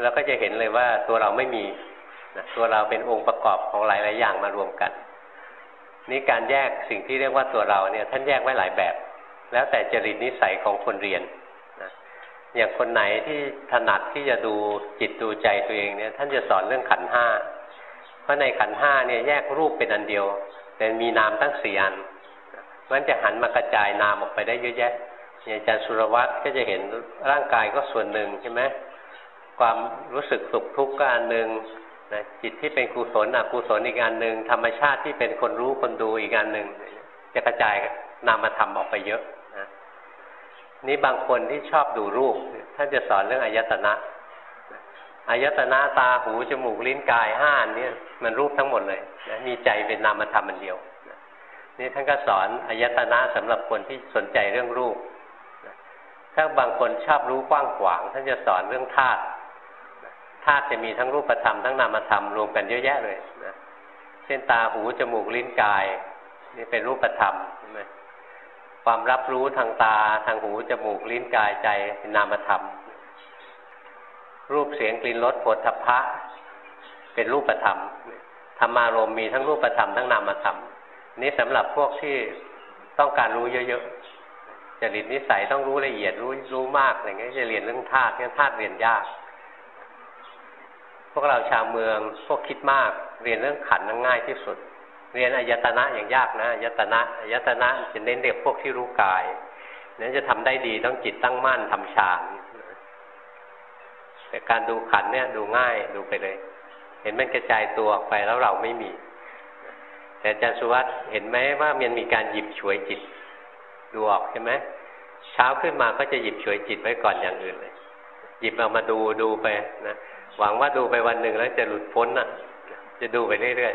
Speaker 2: แล้วก็จะเห็นเลยว่าตัวเราไม่มีนะตัวเราเป็นองค์ประกอบของหลาย ๆ อย่างมารวมกัน นี่การแยกสิ่งที่เรียกว่าตัวเราเนี่ยท่านแยกไว้หลายแบบ แล้วแต่จริตนิสัยของคนเรียนนะอย่างคนไหนที่ถนัดที่จะดูจิตดูใจตัวเองเนี่ยท่านจะสอนเรื่องขันห้าเพราะในขันห้าเนี่ยแยกรูปเป็นอันเดียว แต่มีนามตั้งสี่อันมันจะหันมากระจายนามออกไปได้เยอะแยะอย่างอาจารย์สุรวัตรก็จะเห็นร่างกายก็ส่วนหนึ่งใช่ไหม ความรู้สึกสุขทุกข์ก็อันหนึ่งนะจิตที่เป็นกุศลอกุศลอีกอันหนึ่งธรรมชาติที่เป็นคนรู้คนดูอีกอันหนึ่งจะกระจายนามธรรมออกไปเยอะนะนี่บางคนที่ชอบดูรูปท่านจะสอนเรื่องอายตนะอายตนะตาหูจมูกลิ้นกายห้านี่มันรูปทั้งหมดเลยนะมีใจเป็นนามธรรมอันเดียวนี่ท่านก็สอนอายตนะสำหรับคนที่สนใจเรื่องรูปถ้าบางคนชอบรู้กว้างขวางท่านจะสอนเรื่องธาตุ ธาตุจะมีทั้งรูปธรรมทั้งนามธรรมรวมกันเยอะแยะเลยนะเช่นตาหูจมูกลิ้นกาย นี่เป็นรูปธรรมใช่ไหมความรับรู้ทางตาทางหูจมูกลิ้นกายใจเป็นนามธรรม รูปเสียงกลิ่นรสผลทพะ เป็นรูปธรรมธรรมารมมีทั้งรูปธรรมทั้งนามธรรม นี่สำหรับพวกที่ต้องการรู้เยอะๆจริตนิสัยต้องรู้ละเอียดรู้รู้มากอะไรเงี้ยจะเรียนเรื่องธาตุเนี่ยธาตุเรียนยาก พวกเราชาวเมืองพวกคิดมาก เรียนเรื่องขันนั่งง่ายที่สุด เรียนอายตนะอย่างยากนะอายตนะอายตนะจะเน้นเด็กพวกที่รู้กายนั้นจะทำได้ดีต้องจิตตั้งมั่นทำฌานแต่การดูขันเนี่ยดูง่ายดูไปเลย เห็นมันกระจายตัวออกไปแล้วเราไม่มี แต่อาจารย์สุวัสด์เห็นไหมว่ามันมีการหยิบฉวยจิต ดูออกใช่ไหมเช้าขึ้นมาก็จะหยิบฉวยจิตไว้ก่อนอย่างอื่นเลย หยิบเอามาดูดูไปนะ หวังว่าดูไปวันหนึ่งแล้วจะหลุดพ้นน่ะ จะดูไปเรื่อย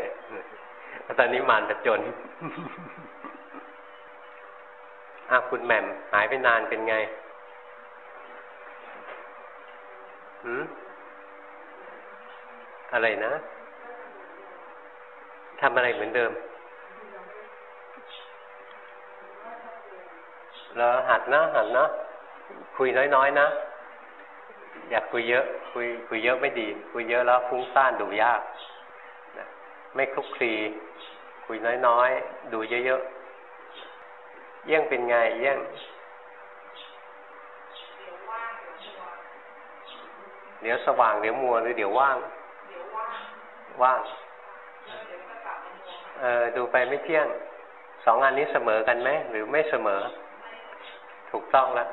Speaker 2: ๆตอนนี้มานประจนอาคุณแหม่มหายไปนานเป็นไงหืมอะไรนะทำอะไรเหมือนเดิม แล้วหัดนะ หัดนะ คุยน้อยๆนะ อยากคุยเยอะ คุยคุยเยอะไม่ดี คุยเยอะแล้วฟุ้งซ่านดูยากนะไม่คลุกคลีคุยน้อยๆ ดูเยอะๆเยี่ยงเป็นไงเยี่ยงเดี๋ยวสว่างเดี๋ยวมัวหรือเดี๋ยวว่าง ว่าง เออดูไปไม่เที่ยง สองอันนี้เสมอกันไหมหรือไม่เสมอ ถูกต้องแล้ว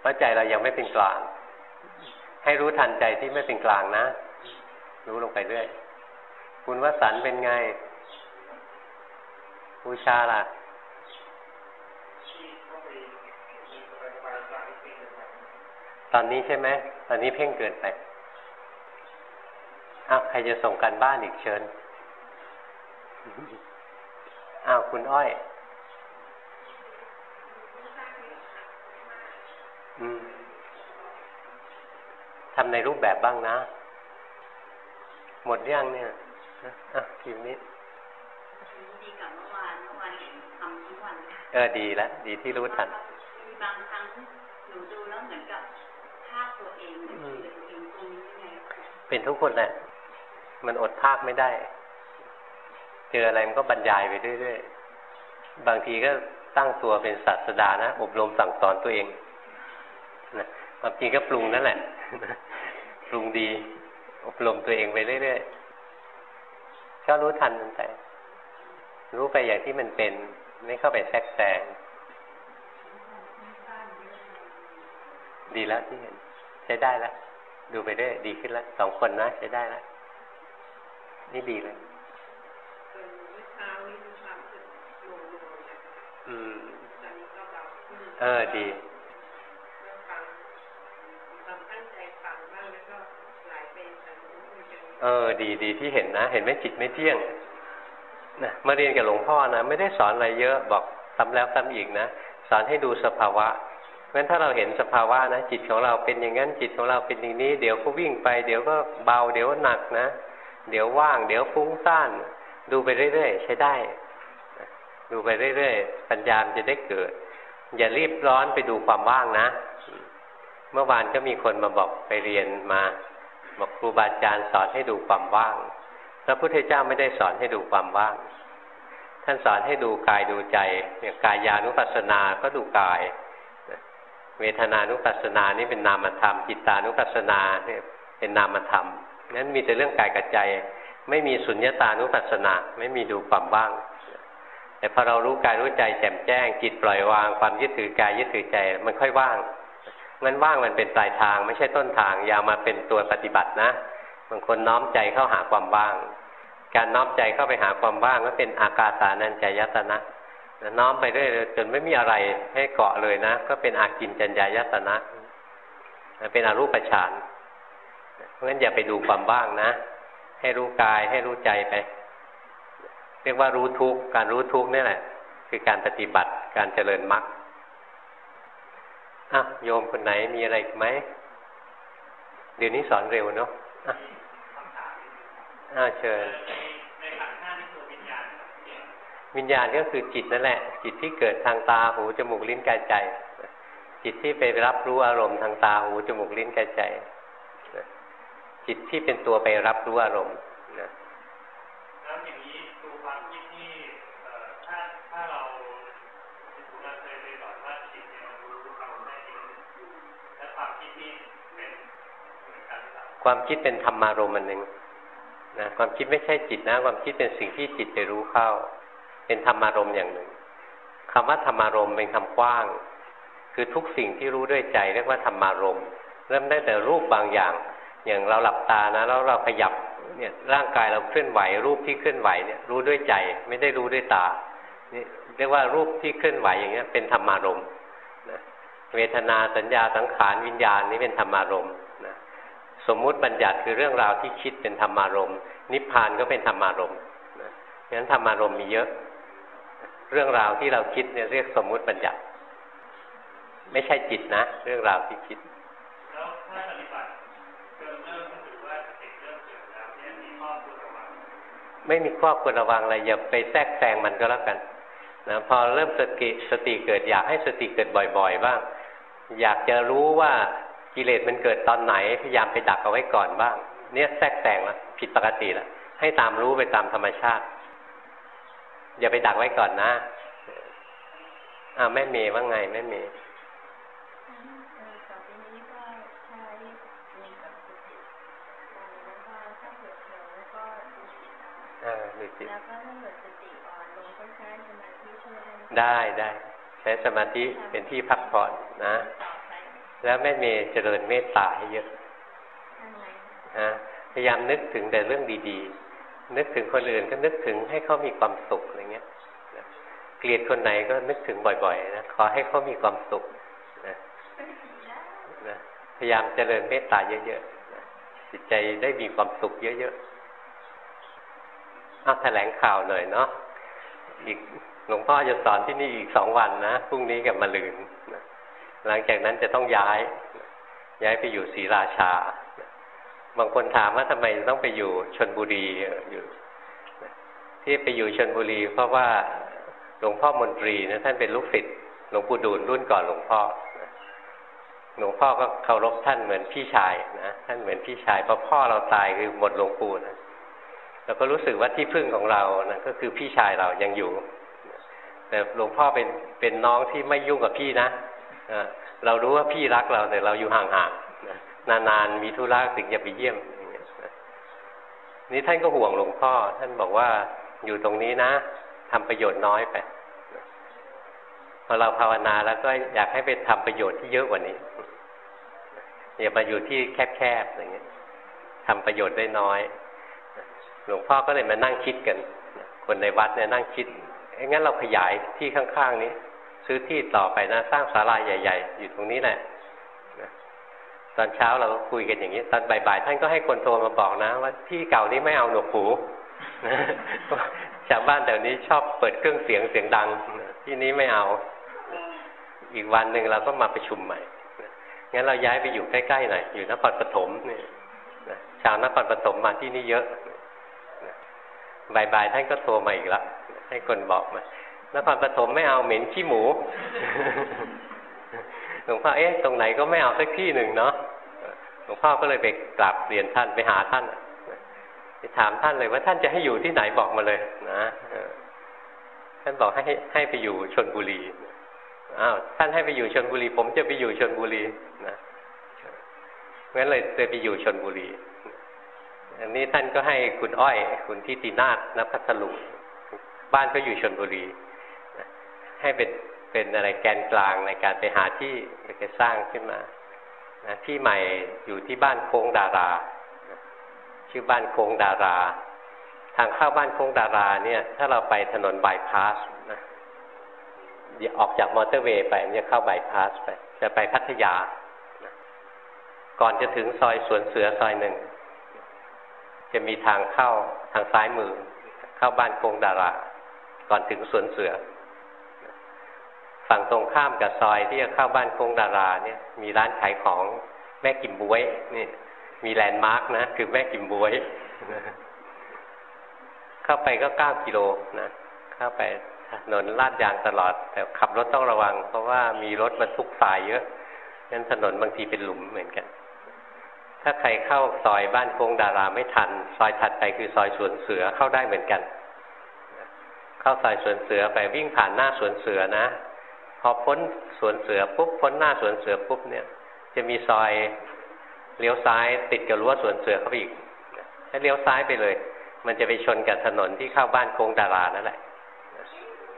Speaker 2: เพราะใจเรายังไม่เป็นกลาง ให้รู้ทันใจที่ไม่เป็นกลางนะ รู้ลงไปเรื่อย คุณวสันเป็นไง บูชาล่ะ ตอนนี้ใช่ไหม ตอนนี้เพ่งเกินไปอ้าวใครจะส่งกันบ้านอีกเชิญอ้าวคุณอ้อย อืม ทำในรูปแบบบ้างนะ หมดยังเนี่ยอะทีนี้
Speaker 3: ดีกับเมื่อวานเมื่อวานเห็นทำทุกวัน
Speaker 2: เออดีแล้วดีที่รู้ทัน
Speaker 3: มีบางครั้งหนูดูแล้วเหมือนกับภาพตัวเองหรือตัวเองตรงนี้ยังไง
Speaker 2: เป็นทุกคนแหละ มันอดภาคไม่ได้ เจออะไรมันก็บรรยายไปเรื่อยๆบางทีก็ตั้งตัวเป็นศาสดานะ อบรมสั่งสอนตัวเองนะ บางทีก็ปรุงนั่นแหละ ปรุงดี อบรมตัวเองไปเรื่อยๆก็รู้ทันมันไปรู้ไปอย่างที่มันเป็น ไม่เข้าไปแทรกแซงดีแล้วที่เห็น ใช้ได้แล้ว ดูไปเรื่อยดีขึ้นแล้วสองคนนะใช้ได้แล้วนี่ดีเลยอืม เออดี เออ ดีดีที่เห็นนะ เห็นไหมจิตไม่เที่ยงนะมาเรียนกับหลวงพ่อนะไม่ได้สอนอะไรเยอะบอกซ้ำแล้วซ้ำอีกนะสอนให้ดูสภาวะเพราะฉะนั้นถ้าเราเห็นสภาวะนะจิตของเราเป็นอย่างนั้นจิตของเราเป็นอย่างนี้ เดี๋ยวก็วิ่งไป เดี๋ยวก็เบา เดี๋ยวหนักนะ เดี๋ยวว่าง เดี๋ยวฟุ้งซ่าน ดูไปเรื่อยๆใช้ได้ ดูไปเรื่อยๆปัญญามจะได้เกิด อย่ารีบร้อนไปดูความว่างนะ เมื่อวานก็มีคนมาบอกไปเรียนมา บอกครูบาอาจารย์สอนให้ดูความว่าง พระพุทธเจ้าไม่ได้สอนให้ดูความว่าง ท่านสอนให้ดูกายดูใจเนี่ยกายานุปัสสนา ก็ดูกาย เวทนานุปัสสนานี่เป็นนามธรรม จิตานุปัสสนาเนี่ยเป็นนามธรรมนั้นมีแต่เรื่องกายกับใจ ไม่มีสุญญตานุปัสสนา ไม่มีดูความว่าง แต่พอเรารู้กายรู้ใจแจ่มแจ้งจิตปล่อยวางความยึดถือกายยึดถือใจมันค่อยว่าง งั้นว่างมันเป็นปลายทางไม่ใช่ต้นทาง อย่ามาเป็นตัวปฏิบัตินะบางคนน้อมใจเข้าหาความว่าง การน้อมใจเข้าไปหาความว่างก็เป็นอากาสานัญจายตนะน้อมไปเรื่อยจนไม่มีอะไรให้เกาะเลยนะ ก็เป็นอากินจัญญายตนะ เป็นอรูปฌานเพราะงั้นอย่าไปดูความว่างนะ ให้รู้กายให้รู้ใจไป เรียกว่ารู้ทุกการรู้ทุกนี่แหละ คือการปฏิบัติการเจริญมรรค อะโยมคนไหนมีอะไรไหมเดี๋ยวนี้สอนเร็วเนาะอะอ่าเชิญวิญญาณก็คือจิตนั่นแหละ จิตที่เกิดทางตาหูจมูกลิ้นกายใจ จิตที่ไปรับรู้อารมณ์ทางตาหูจมูกลิ้นกายใจ จิตที่เป็นตัวไปรับรู้อารมณ์นะ
Speaker 1: แล้วอย่างนี้ตัวความคิดที่ถ้าถ้าเราเราเคยไปสอนว่าจิต
Speaker 2: ความคิดเป็นธรรมารมณ์อันหนึ่งนะความคิดไม่ใช่จิตนะ ความคิดเป็นสิ่งที่จิตไปรู้เข้า เป็นธรรมารมณ์อย่างหนึ่งคำว่าธรรมารมณ์เป็นคำกว้าง คือทุกสิ่งที่รู้ด้วยใจเรียกว่าธรรมารมณ์ เริ่มได้แต่รูปบางอย่าง อย่างเราหลับตานะแล้วเราขยับเนี่ยร่างกายเราเคลื่อนไหว รูปที่เคลื่อนไหวเนี่ยรู้ด้วยใจไม่ได้รู้ด้วยตานี่เรียกว่ารูปที่เคลื่อนไหวอย่างเงี้ยเป็นธรรมารมณ์เวทนาสัญญาสังขารวิญญาณนี่เป็นธรรมารมณ์ สมมุติบัญญัติคือเรื่องราวที่คิดเป็นธรรมารมณ์ นิพพานก็เป็นธรรมารมณ์นะงั้นธรรมารมณ์มีเยอะ เรื่องราวที่เราคิดเนี่ยเรียกสมมุติบัญญัติ ไม่ใช่จิตนะ เรื่องราวที่คิด
Speaker 1: แล้วถ้าปฏิบัติจนเริ่มรู้สึกว่าสติเริ่มเสื่อมแล้วเนี่ยมีข้อควรระวัง
Speaker 2: ไม่มีข้อควรระวังอะไรอย่าไปแทรกแซงมันก็แล้วกันนะพอเริ่มสติสติเกิดอยากให้สติเกิดบ่อย ๆ บ้าง อยากจะรู้ว่า กิเลสมันเกิดตอนไหนพยายามไปดักเอาไว้ก่อนบ้าง เนี่ยแทรกแซงแล้วผิดปกติแล้วให้ตามรู้ไปตามธรรมชาติ อย่าไปดักไว้ก่อนนะอ่าแม่เมย์ว่าไงแม่เมย์
Speaker 4: ต่อไปนี้ก็ใช้มีกับสติแล้วก็ถ้าเกิดเผลอก็ดูจิตเอา
Speaker 2: อ่าดูจิต
Speaker 4: แล้วก็ถ้าเกิดสติอ่อนลงก็ใช้สมาธิช่วยได้ไหม
Speaker 2: ได้ได้ ใช้สมาธิเป็นที่พักผ่อนนะ
Speaker 4: ต่อไป
Speaker 2: แล้วแม่เมย์เจริญเมตตาให้เยอะ
Speaker 4: ทำไง
Speaker 2: นะพยายามนึกถึงแต่เรื่องดีๆ นึกถึงคนอื่นก็นึกถึงให้เขามีความสุขอะไรเงี้ยนะเกลียดคนไหนก็นึกถึงบ่อยๆนะขอให้เขามีความสุขนะนะพยายามเจริญเมตตาเยอะๆนะจิตใจได้มีความสุขเยอะๆเอาแถลงข่าวหน่อยเนาะอีกหลวงพ่อจะสอนที่นี่อีกสองวันนะพรุ่งนี้กับมะรืนนะ หลังจากนั้นจะต้องย้าย ย้ายไปอยู่ศรีราชา บางคนถามว่าทำไมต้องไปอยู่ชนบุรีอยู่ ที่ไปอยู่ชนบุรี เพราะว่าหลวงพ่อมนตรีนะท่านเป็นลูกศิษย์หลวงปู่ดูลรุ่นก่อนหลวงพ่อหลวงพ่อก็เคารพท่านเหมือนพี่ชายนะท่านเหมือนพี่ชายพอพ่อเราตายคือหมดหลวงปู่นะเราก็รู้สึกว่าที่พึ่งของเรานะก็คือพี่ชายเรายังอยู่ แต่หลวงพ่อเป็นเป็นน้องที่ไม่ยุ่งกับพี่นะ เรารู้ว่าพี่รักเราแต่เราอยู่ห่างๆนานๆมีธุระถึงจะไปเยี่ยมนี่ท่านก็ห่วงหลวงพ่อ ท่านบอกว่าอยู่ตรงนี้นะทำประโยชน์น้อยไปพอเราภาวนาแล้วก็อยากให้ไปทำประโยชน์ที่เยอะกว่านี้อย่ามาอยู่ที่แคบๆอย่างเงี้ยทำประโยชน์ได้น้อย หลวงพ่อก็เลยมานั่งคิดกัน คนในวัดเนี่ยนั่งคิดงั้นเราขยายที่ข้างๆนี้ ซื้อที่ต่อไปนะ สร้างศาลาใหญ่ ๆ อยู่ตรงนี้แหละตอนเช้าเราก็คุยกันอย่างนี้ ตอนบ่ายๆท่านก็ให้คนโทรมาบอกนะ ว่าที่เก่านี้ไม่เอาหนวกหูชาวบ้านแถวนี้ชอบเปิดเครื่องเสียงเสียงดัง ที่นี้ไม่เอา อีกวันหนึ่งเราก็มาประชุมใหม่งั้นเราย้ายไปอยู่ใกล้ๆหน่อยอยู่นครปฐมเนี่ยชาวนครปฐมมาที่นี่เยอะบ่ายๆท่านก็โทรมาอีกแล้วให้คนบอกมา นครปฐมไม่เอาเหม็นขี้หมูหลวงพ่อเอ๊ะตรงไหนก็ไม่เอาสักที่หนึ่งเนาะหลวงพ่อก็เลยไปกราบเรียนท่านไปหาท่านไปถามท่านเลยว่าท่านจะให้อยู่ที่ไหนบอกมาเลยนะท่านบอกให้ให้ไปอยู่ชนบุรีอ้าวท่านให้ไปอยู่ชนบุรี ผมจะไปอยู่ชนบุรีนะงั้นเลยเลยไปอยู่ชนบุรี อันนี้ท่านก็ให้คุณอ้อย คุณทิตินาศนพัทลุงบ้านก็อยู่ชนบุรี ให้เป็นเป็นอะไรแกนกลางในการไปหาที่ไปสร้างขึ้นมานะที่ใหม่อยู่ที่บ้านโค้งดารา ชื่อบ้านโค้งดารา ทางเข้าบ้านโค้งดาราเนี่ย ถ้าเราไปถนนบายพาสนะออกจากมอเตอร์เวย์ไปมันจะเข้าบายพาสไป จะไปพัทยา ก่อนจะถึงซอยสวนเสือซอยหนึ่ง จะมีทางเข้าทางซ้ายมือ เข้าบ้านโค้งดารา ก่อนถึงสวนเสือ ฝั่งตรงข้ามกับซอยที่จะเข้าบ้านโค้งดาราเนี่ยมีร้านขายของแม่กิมบวยนี่มีแลนด์มาร์กนะคือแม่กิมบวยเข้าไปก็เก้ากิโลนะเข้าไปถนนลาดยางตลอด แต่ขับรถต้องระวัง เพราะว่ามีรถบรรทุกทรายเยอะงั้นถนนบางทีเป็นหลุมเหมือนกัน ถ้าใครเข้าซอยบ้านโค้งดาราไม่ทัน ซอยถัดไปคือซอยสวนเสือเข้าได้เหมือนกัน เข้าซอยสวนเสือไปวิ่งผ่านหน้าสวนเสือนะ อพ้นสวนเสือปุ๊บพ้นหน้าสวนเสือปุ๊บเนี่ย จะมีซอยเลี้ยวซ้ายติดกับรั้วสวนเสือเข้าไปอีกถ้เลี้ยวซ้ายไปเลย มันจะไปชนกับถนนที่เข้าบ้านโกงดารานั่นแหละ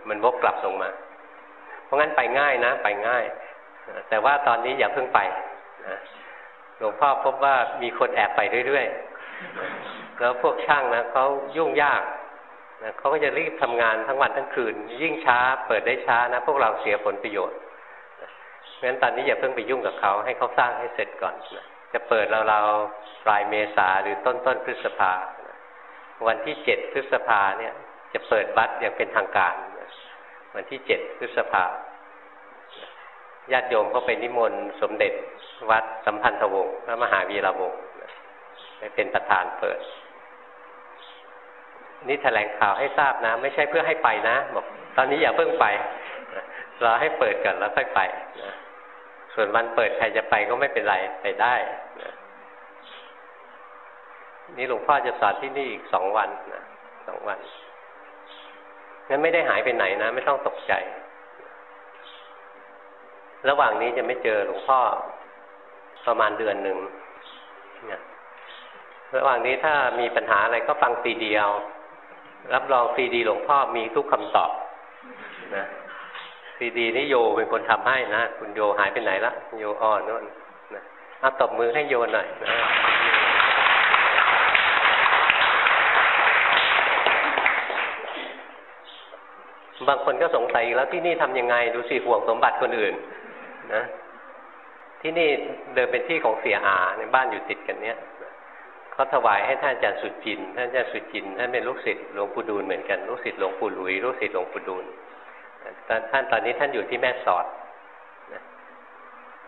Speaker 2: มันวกกลับลงมา เพราะงั้นไปง่ายนะ ไปง่าย แต่ว่าตอนนี้อย่าเพิ่งไปหลวงพ่อพบว่ามีคนแอบไปเรื่อยๆ แล้วพวกช่างนะเขายุ่งยาก เขาก็จะรีบทำงานทั้งวันทั้งคืน ยิ่งช้า เปิดได้ช้านะ พวกเราเสียผลประโยชน์เพราะฉะนั้นตอนนี้อย่าเพิ่งไปยุ่งกับเขาให้เขาสร้างให้เสร็จก่อนนะจะเปิดเราเราปลายเมษาหรือต้นต้นพฤษภา วันที่เจ็ดพฤษภาเนี่ย จะเปิดวัดอย่างเป็นทางการ วันที่เจ็ดพฤษภาญาติโยมก็ไปนิมนต์สมเด็จวัดสัมพันธวงศ์พระมหาวีระวงศ์ไปเป็นประธานเปิด นี่แถลงข่าวให้ทราบนะ ไม่ใช่เพื่อให้ไปนะบอกตอนนี้อย่าเพิ่งไปรอให้เปิดก่อนแล้วค่อยไปนะส่วนวันเปิดใครจะไปก็ไม่เป็นไรไปได้นะนี่หลวงพ่อจะสอนที่นี่อีกสองวันนะสองวันงั้นไม่ได้หายไปไหนนะ ไม่ต้องตกใจ ระหว่างนี้จะไม่เจอหลวงพ่อประมาณเดือนหนึ่งเนี่ยระหว่างนี้ถ้ามีปัญหาอะไรก็ฟังซีเดีเอา รับรองซีดีหลวงพ่อมีทุกคำตอบนะซีดีนี่โยเป็นคนทำให้นะ คุณโยหายไปไหนละโยอ่อนนู่นนะเอาตบมือให้โยหน่อยนะบางคนก็สงสัยแล้วที่นี่ทำยังไงดูสิห่วงสมบัติคนอื่น นะ ที่นี่เดิมเป็นที่ของเสียอาในบ้านอยู่ติดกันเนี้ย เขาถวายให้ท่านอาจารย์สุจิน ท่านอาจารย์สุจิน ท่านเป็นลูกศิษย์หลวงปู่ดูลเหมือนกัน ลูกศิษย์หลวงปู่หลุย ลูกศิษย์หลวงปู่ดูลท่านตอนนี้ท่านอยู่ที่แม่สอด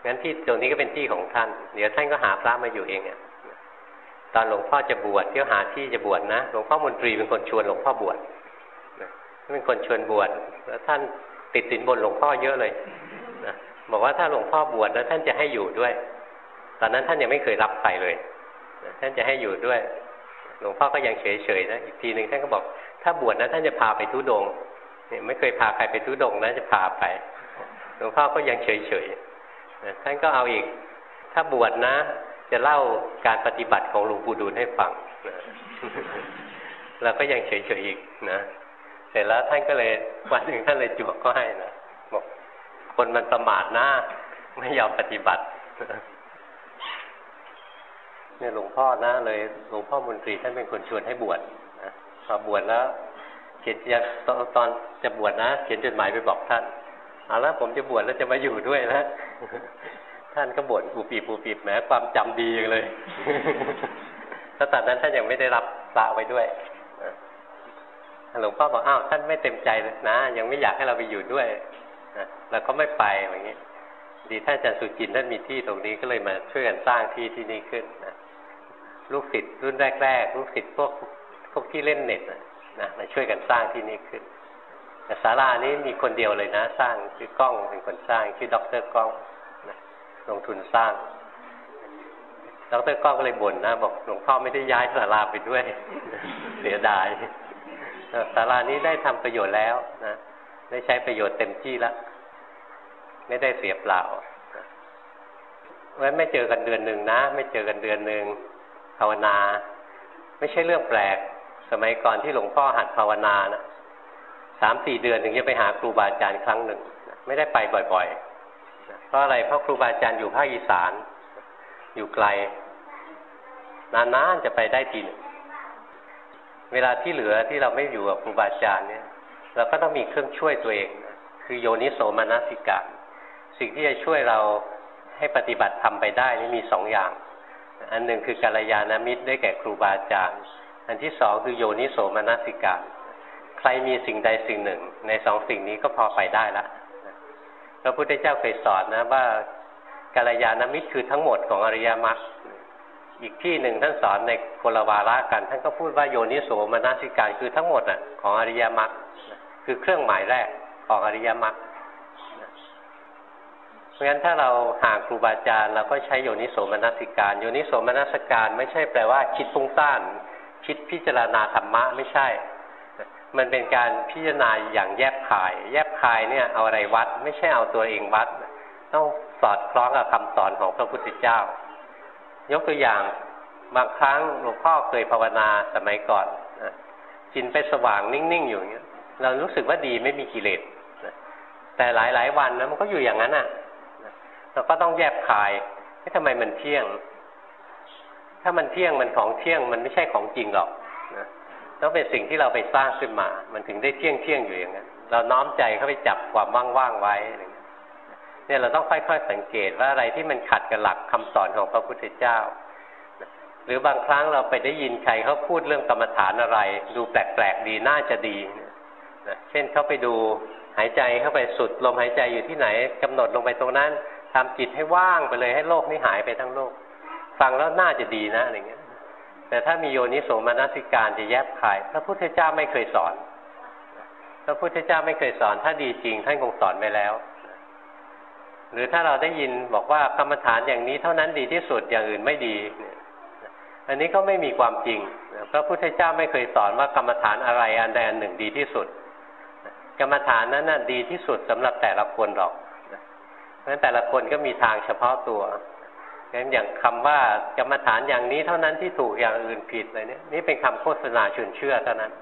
Speaker 2: งั้นที่ตรงนี้ก็เป็นที่ของท่าน เดี๋ยวท่านก็หาพระมาอยู่เองอะตอนหลวงพ่อจะบวชเที่ยวหาที่จะบวชนะ หลวงพ่อมนตรีเป็นคนชวนหลวงพ่อบวชเป็นคนชวนบวช แล้วท่านติดสินบนหลวงพ่อเยอะเลยนะบอกว่าถ้าหลวงพ่อ บวชแล้วท่านจะให้อยู่ด้วย ตอนนั้นท่านยังไม่เคยรับใครเลย ท่านจะให้อยู่ด้วย หลวงพ่อก็ยังเฉยๆนะอีกทีหนึ่งท่านก็บอก ถ้าบวชนะ ท่านจะพาไปทุดงเนี่ยไม่เคยพาใครไปทุดงนะจะพาไป หลวงพ่อก็ยังเฉยๆท่านก็เอาอีก ถ้าบวชนะ จะเล่าการปฏิบัติของหลวงปู่ดูลให้ฟังเราก็ยังเฉยๆอีกนะเสร็จแล้วท่านก็เลยวันหนึ่งท่านเลยจวกก็ให้นะบอกคนมันประมาทนะไม่ยอมปฏิบัติ เนี่ยหลวงพ่อนะเลยหลวงพ่อมนตรีท่านเป็นคนชวนให้บวชนะพอบวชแล้วเขียนจะตอนตอนจะบวชนะเขียนจดหมายไปบอกท่านเอาละผมจะบวชแล้วจะมาอยู่ด้วยนะท่านก็บวชปูปีปูปีแหมความจำดีเลยแล้วตอนนั้นท่านยังไม่ได้รับพระไว้ด้วยหลวงพ่อบอกอ้าวท่านไม่เต็มใจนะ ยังไม่อยากให้เราไปอยู่ด้วยเราก็ไม่ไปอย่างนี้ดีท่านอาจารย์สุจินท่านมีที่ตรงนี้ก็เลยมาช่วยกันสร้างที่ที่นี่ขึ้นนะ ลูกศิษย์รุ่นแรกๆลูกศิษย์พวกพวกที่เล่นเน็ตนะมาช่วยกันสร้างที่นี่ขึ้นแต่ศาลานี้มีคนเดียวเลยนะ สร้างชื่อกล้องเป็นคนสร้างชื่อด็อกเตอร์กล้องนะลงทุนสร้างด็อกเตอร์กล้องก็เลยบ่นนะ บอกหลวงพ่อไม่ได้ย้ายศาลาไปด้วย เสียดายศาลานี้ได้ทำประโยชน์แล้วนะได้ใช้ประโยชน์เต็มที่แล้วไม่ได้เสียเปล่าเพราะไม่เจอกันเดือนหนึ่งนะ ไม่เจอกันเดือนหนึ่ง ภาวนา ไม่ใช่เรื่องแปลก สมัยก่อนที่หลวงพ่อหัดภาวนานะสามสี่เดือนถึงจะไปหาครูบาอาจารย์ครั้งหนึ่ง ไม่ได้ไปบ่อยๆ เพราะอะไรเพราะครูบาอาจารย์อยู่ภาคอีสาน อยู่ไกล นานๆจะไปได้ทีนึงเวลาที่เหลือที่เราไม่อยู่กับครูบาอาจารย์เนี่ย เราก็ต้องมีเครื่องช่วยตัวเอง คือโยนิโสมนสิกาสิ่งที่จะช่วยเราให้ปฏิบัติทำไปได้นี่มีสองอย่าง อันหนึ่งคือกัลยาณมิตรได้แก่ครูบาอาจารย์อันที่สองคือโยนิโสมนสิกาใครมีสิ่งใดสิ่งหนึ่ง ในสองสิ่งนี้ก็พอไปได้ละพระพุทธเจ้าเคยสอนนะว่ากัลยาณมิตรคือทั้งหมดของอริยมรรคอีกที่หนึ่งท่านสอนในโคลวาระกัน ท่านก็พูดว่าโยนิโสมนสิการคือทั้งหมดอะของอริยมรรคคือเครื่องหมายแรกของอริยมรรค ราะฉะนั้นถ้าเราห่างครูบาอาจารย์เราก็ใช้โยนิโสมนัสิการ โยนิโสมนัสการไม่ใช่แปลว่าคิดฟุ้งซ่านคิดพิจารณาธรรมะไม่ใช่ มันเป็นการพิจารณาอย่างแยบคาย แยบคายเนี่ยเอาอะไรวัด ไม่ใช่เอาตัวเองวัด ต้องสอดคล้องกับคำสอนของพระพุทธเจ้า ยกตัวอย่างบางครั้งหลวงพ่อเคยภาวนาสมัยก่อนจินไปสว่างนิ่งๆอยู่อย่างเงี้ย เรารู้สึกว่าดีไม่มีกิเลสแต่หลายๆวันนะมันก็อยู่อย่างนั้นอะนะ ก็ต้องแยบคายให้ทำไมมันเที่ยง ถ้ามันเที่ยงมันของเที่ยง มันไม่ใช่ของจริงหรอกนะต้องเป็นสิ่งที่เราไปสร้างขึ้นมา มันถึงได้เที่ยงเที่ยงอยู่อย่างนั้นเราน้อมใจเข้าไปจับความว่างๆไว้อะไรเงี้ยเนี่ยเราต้องค่อยๆสังเกตว่าอะไรที่มันขัดกับหลักคำสอนของพระพุทธเจ้า หรือบางครั้งเราไปได้ยินใครเขาพูดเรื่องกรรมฐานอะไร ดูแปลกๆดีน่าจะดีนะเช่นเขาไปดูหายใจเข้าไปสุดลมหายใจอยู่ที่ไหนกำหนดลงไปตรงนั้น ทำจิตให้ว่างไปเลยให้โลกนี้หายไปทั้งโลก ฟังแล้วน่าจะดีนะอะไรเงี้ย แต่ถ้ามีโยนิโสมนสิการจะแยบคายพระพุทธเจ้าไม่เคยสอนพระพุทธเจ้าไม่เคยสอน ถ้าดีจริงท่านคงสอนไปแล้ว หรือถ้าเราได้ยินบอกว่ากรรมฐานอย่างนี้เท่านั้นดีที่สุดอย่างอื่นไม่ดีเนี่ยอันนี้ก็ไม่มีความจริง พระพุทธเจ้าไม่เคยสอนว่ากรรมฐานอะไรอันใดอันหนึ่งดีที่สุด กรรมฐานนั้นน่ะดีที่สุดสำหรับแต่ละคนหรอก ราะฉะนั้นแต่ละคนก็มีทางเฉพาะตัวงั้นอย่างคำว่ากรรมฐานอย่างนี้เท่านั้นที่ถูกอย่างอื่นผิดเลยเนี่ยนี่เป็นคำโฆษณาชวนเชื่อเท่านั้น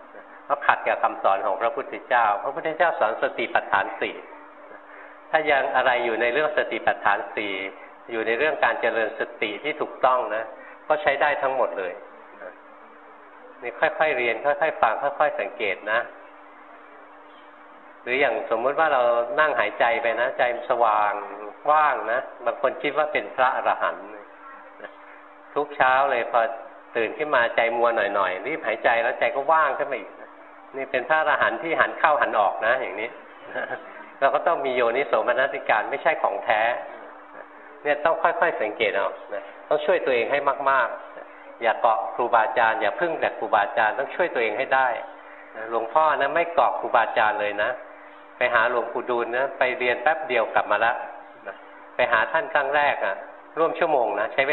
Speaker 2: เพราะขัดกับคำสอนของพระพุทธเจ้า พระพุทธเจ้าสอนสติปัฏฐานสี่ถ้ายังอะไรอยู่ในเรื่องสติปัฏฐานสี่อยู่ในเรื่องการเจริญสติที่ถูกต้องนะ ก็ใช้ได้ทั้งหมดเลยนี่ค่อยๆเรียนค่อยๆฟังค่อย ๆ สังเกตนะ หรืออย่างสมมติว่าเรานั่งหายใจไปนะ ใจสว่างว่างนะบางคนคิดว่าเป็นพระอรหันต์ทุกเช้าเลยพอตื่นขึ้นมาใจมัวหน่อยๆรีบหายใจแล้วใจก็ว่างขึ้นมาอีกนี่เป็นพระอรหันต์ที่หันเข้าหันออกนะ อย่างนี้เราก็ต้องมีโยนิโสมนสิการไม่ใช่ของแท้ เนี่ยต้องค่อยๆสังเกตเอาต้องช่วยตัวเองให้มาก ๆ อย่าเกาะครูบาอาจารย์อย่าพึ่งแต่ครูบาอาจารย์ต้องช่วยตัวเองให้ได้หลวงพ่อนะไม่เกาะครูบาอาจารย์เลยนะ ไปหาหลวงปู่ดูลนะไปเรียนแป๊บเดียวกลับมาละไปหาท่านครั้งแรกอะ่ะ ร่วมชั่วโมงนะใช้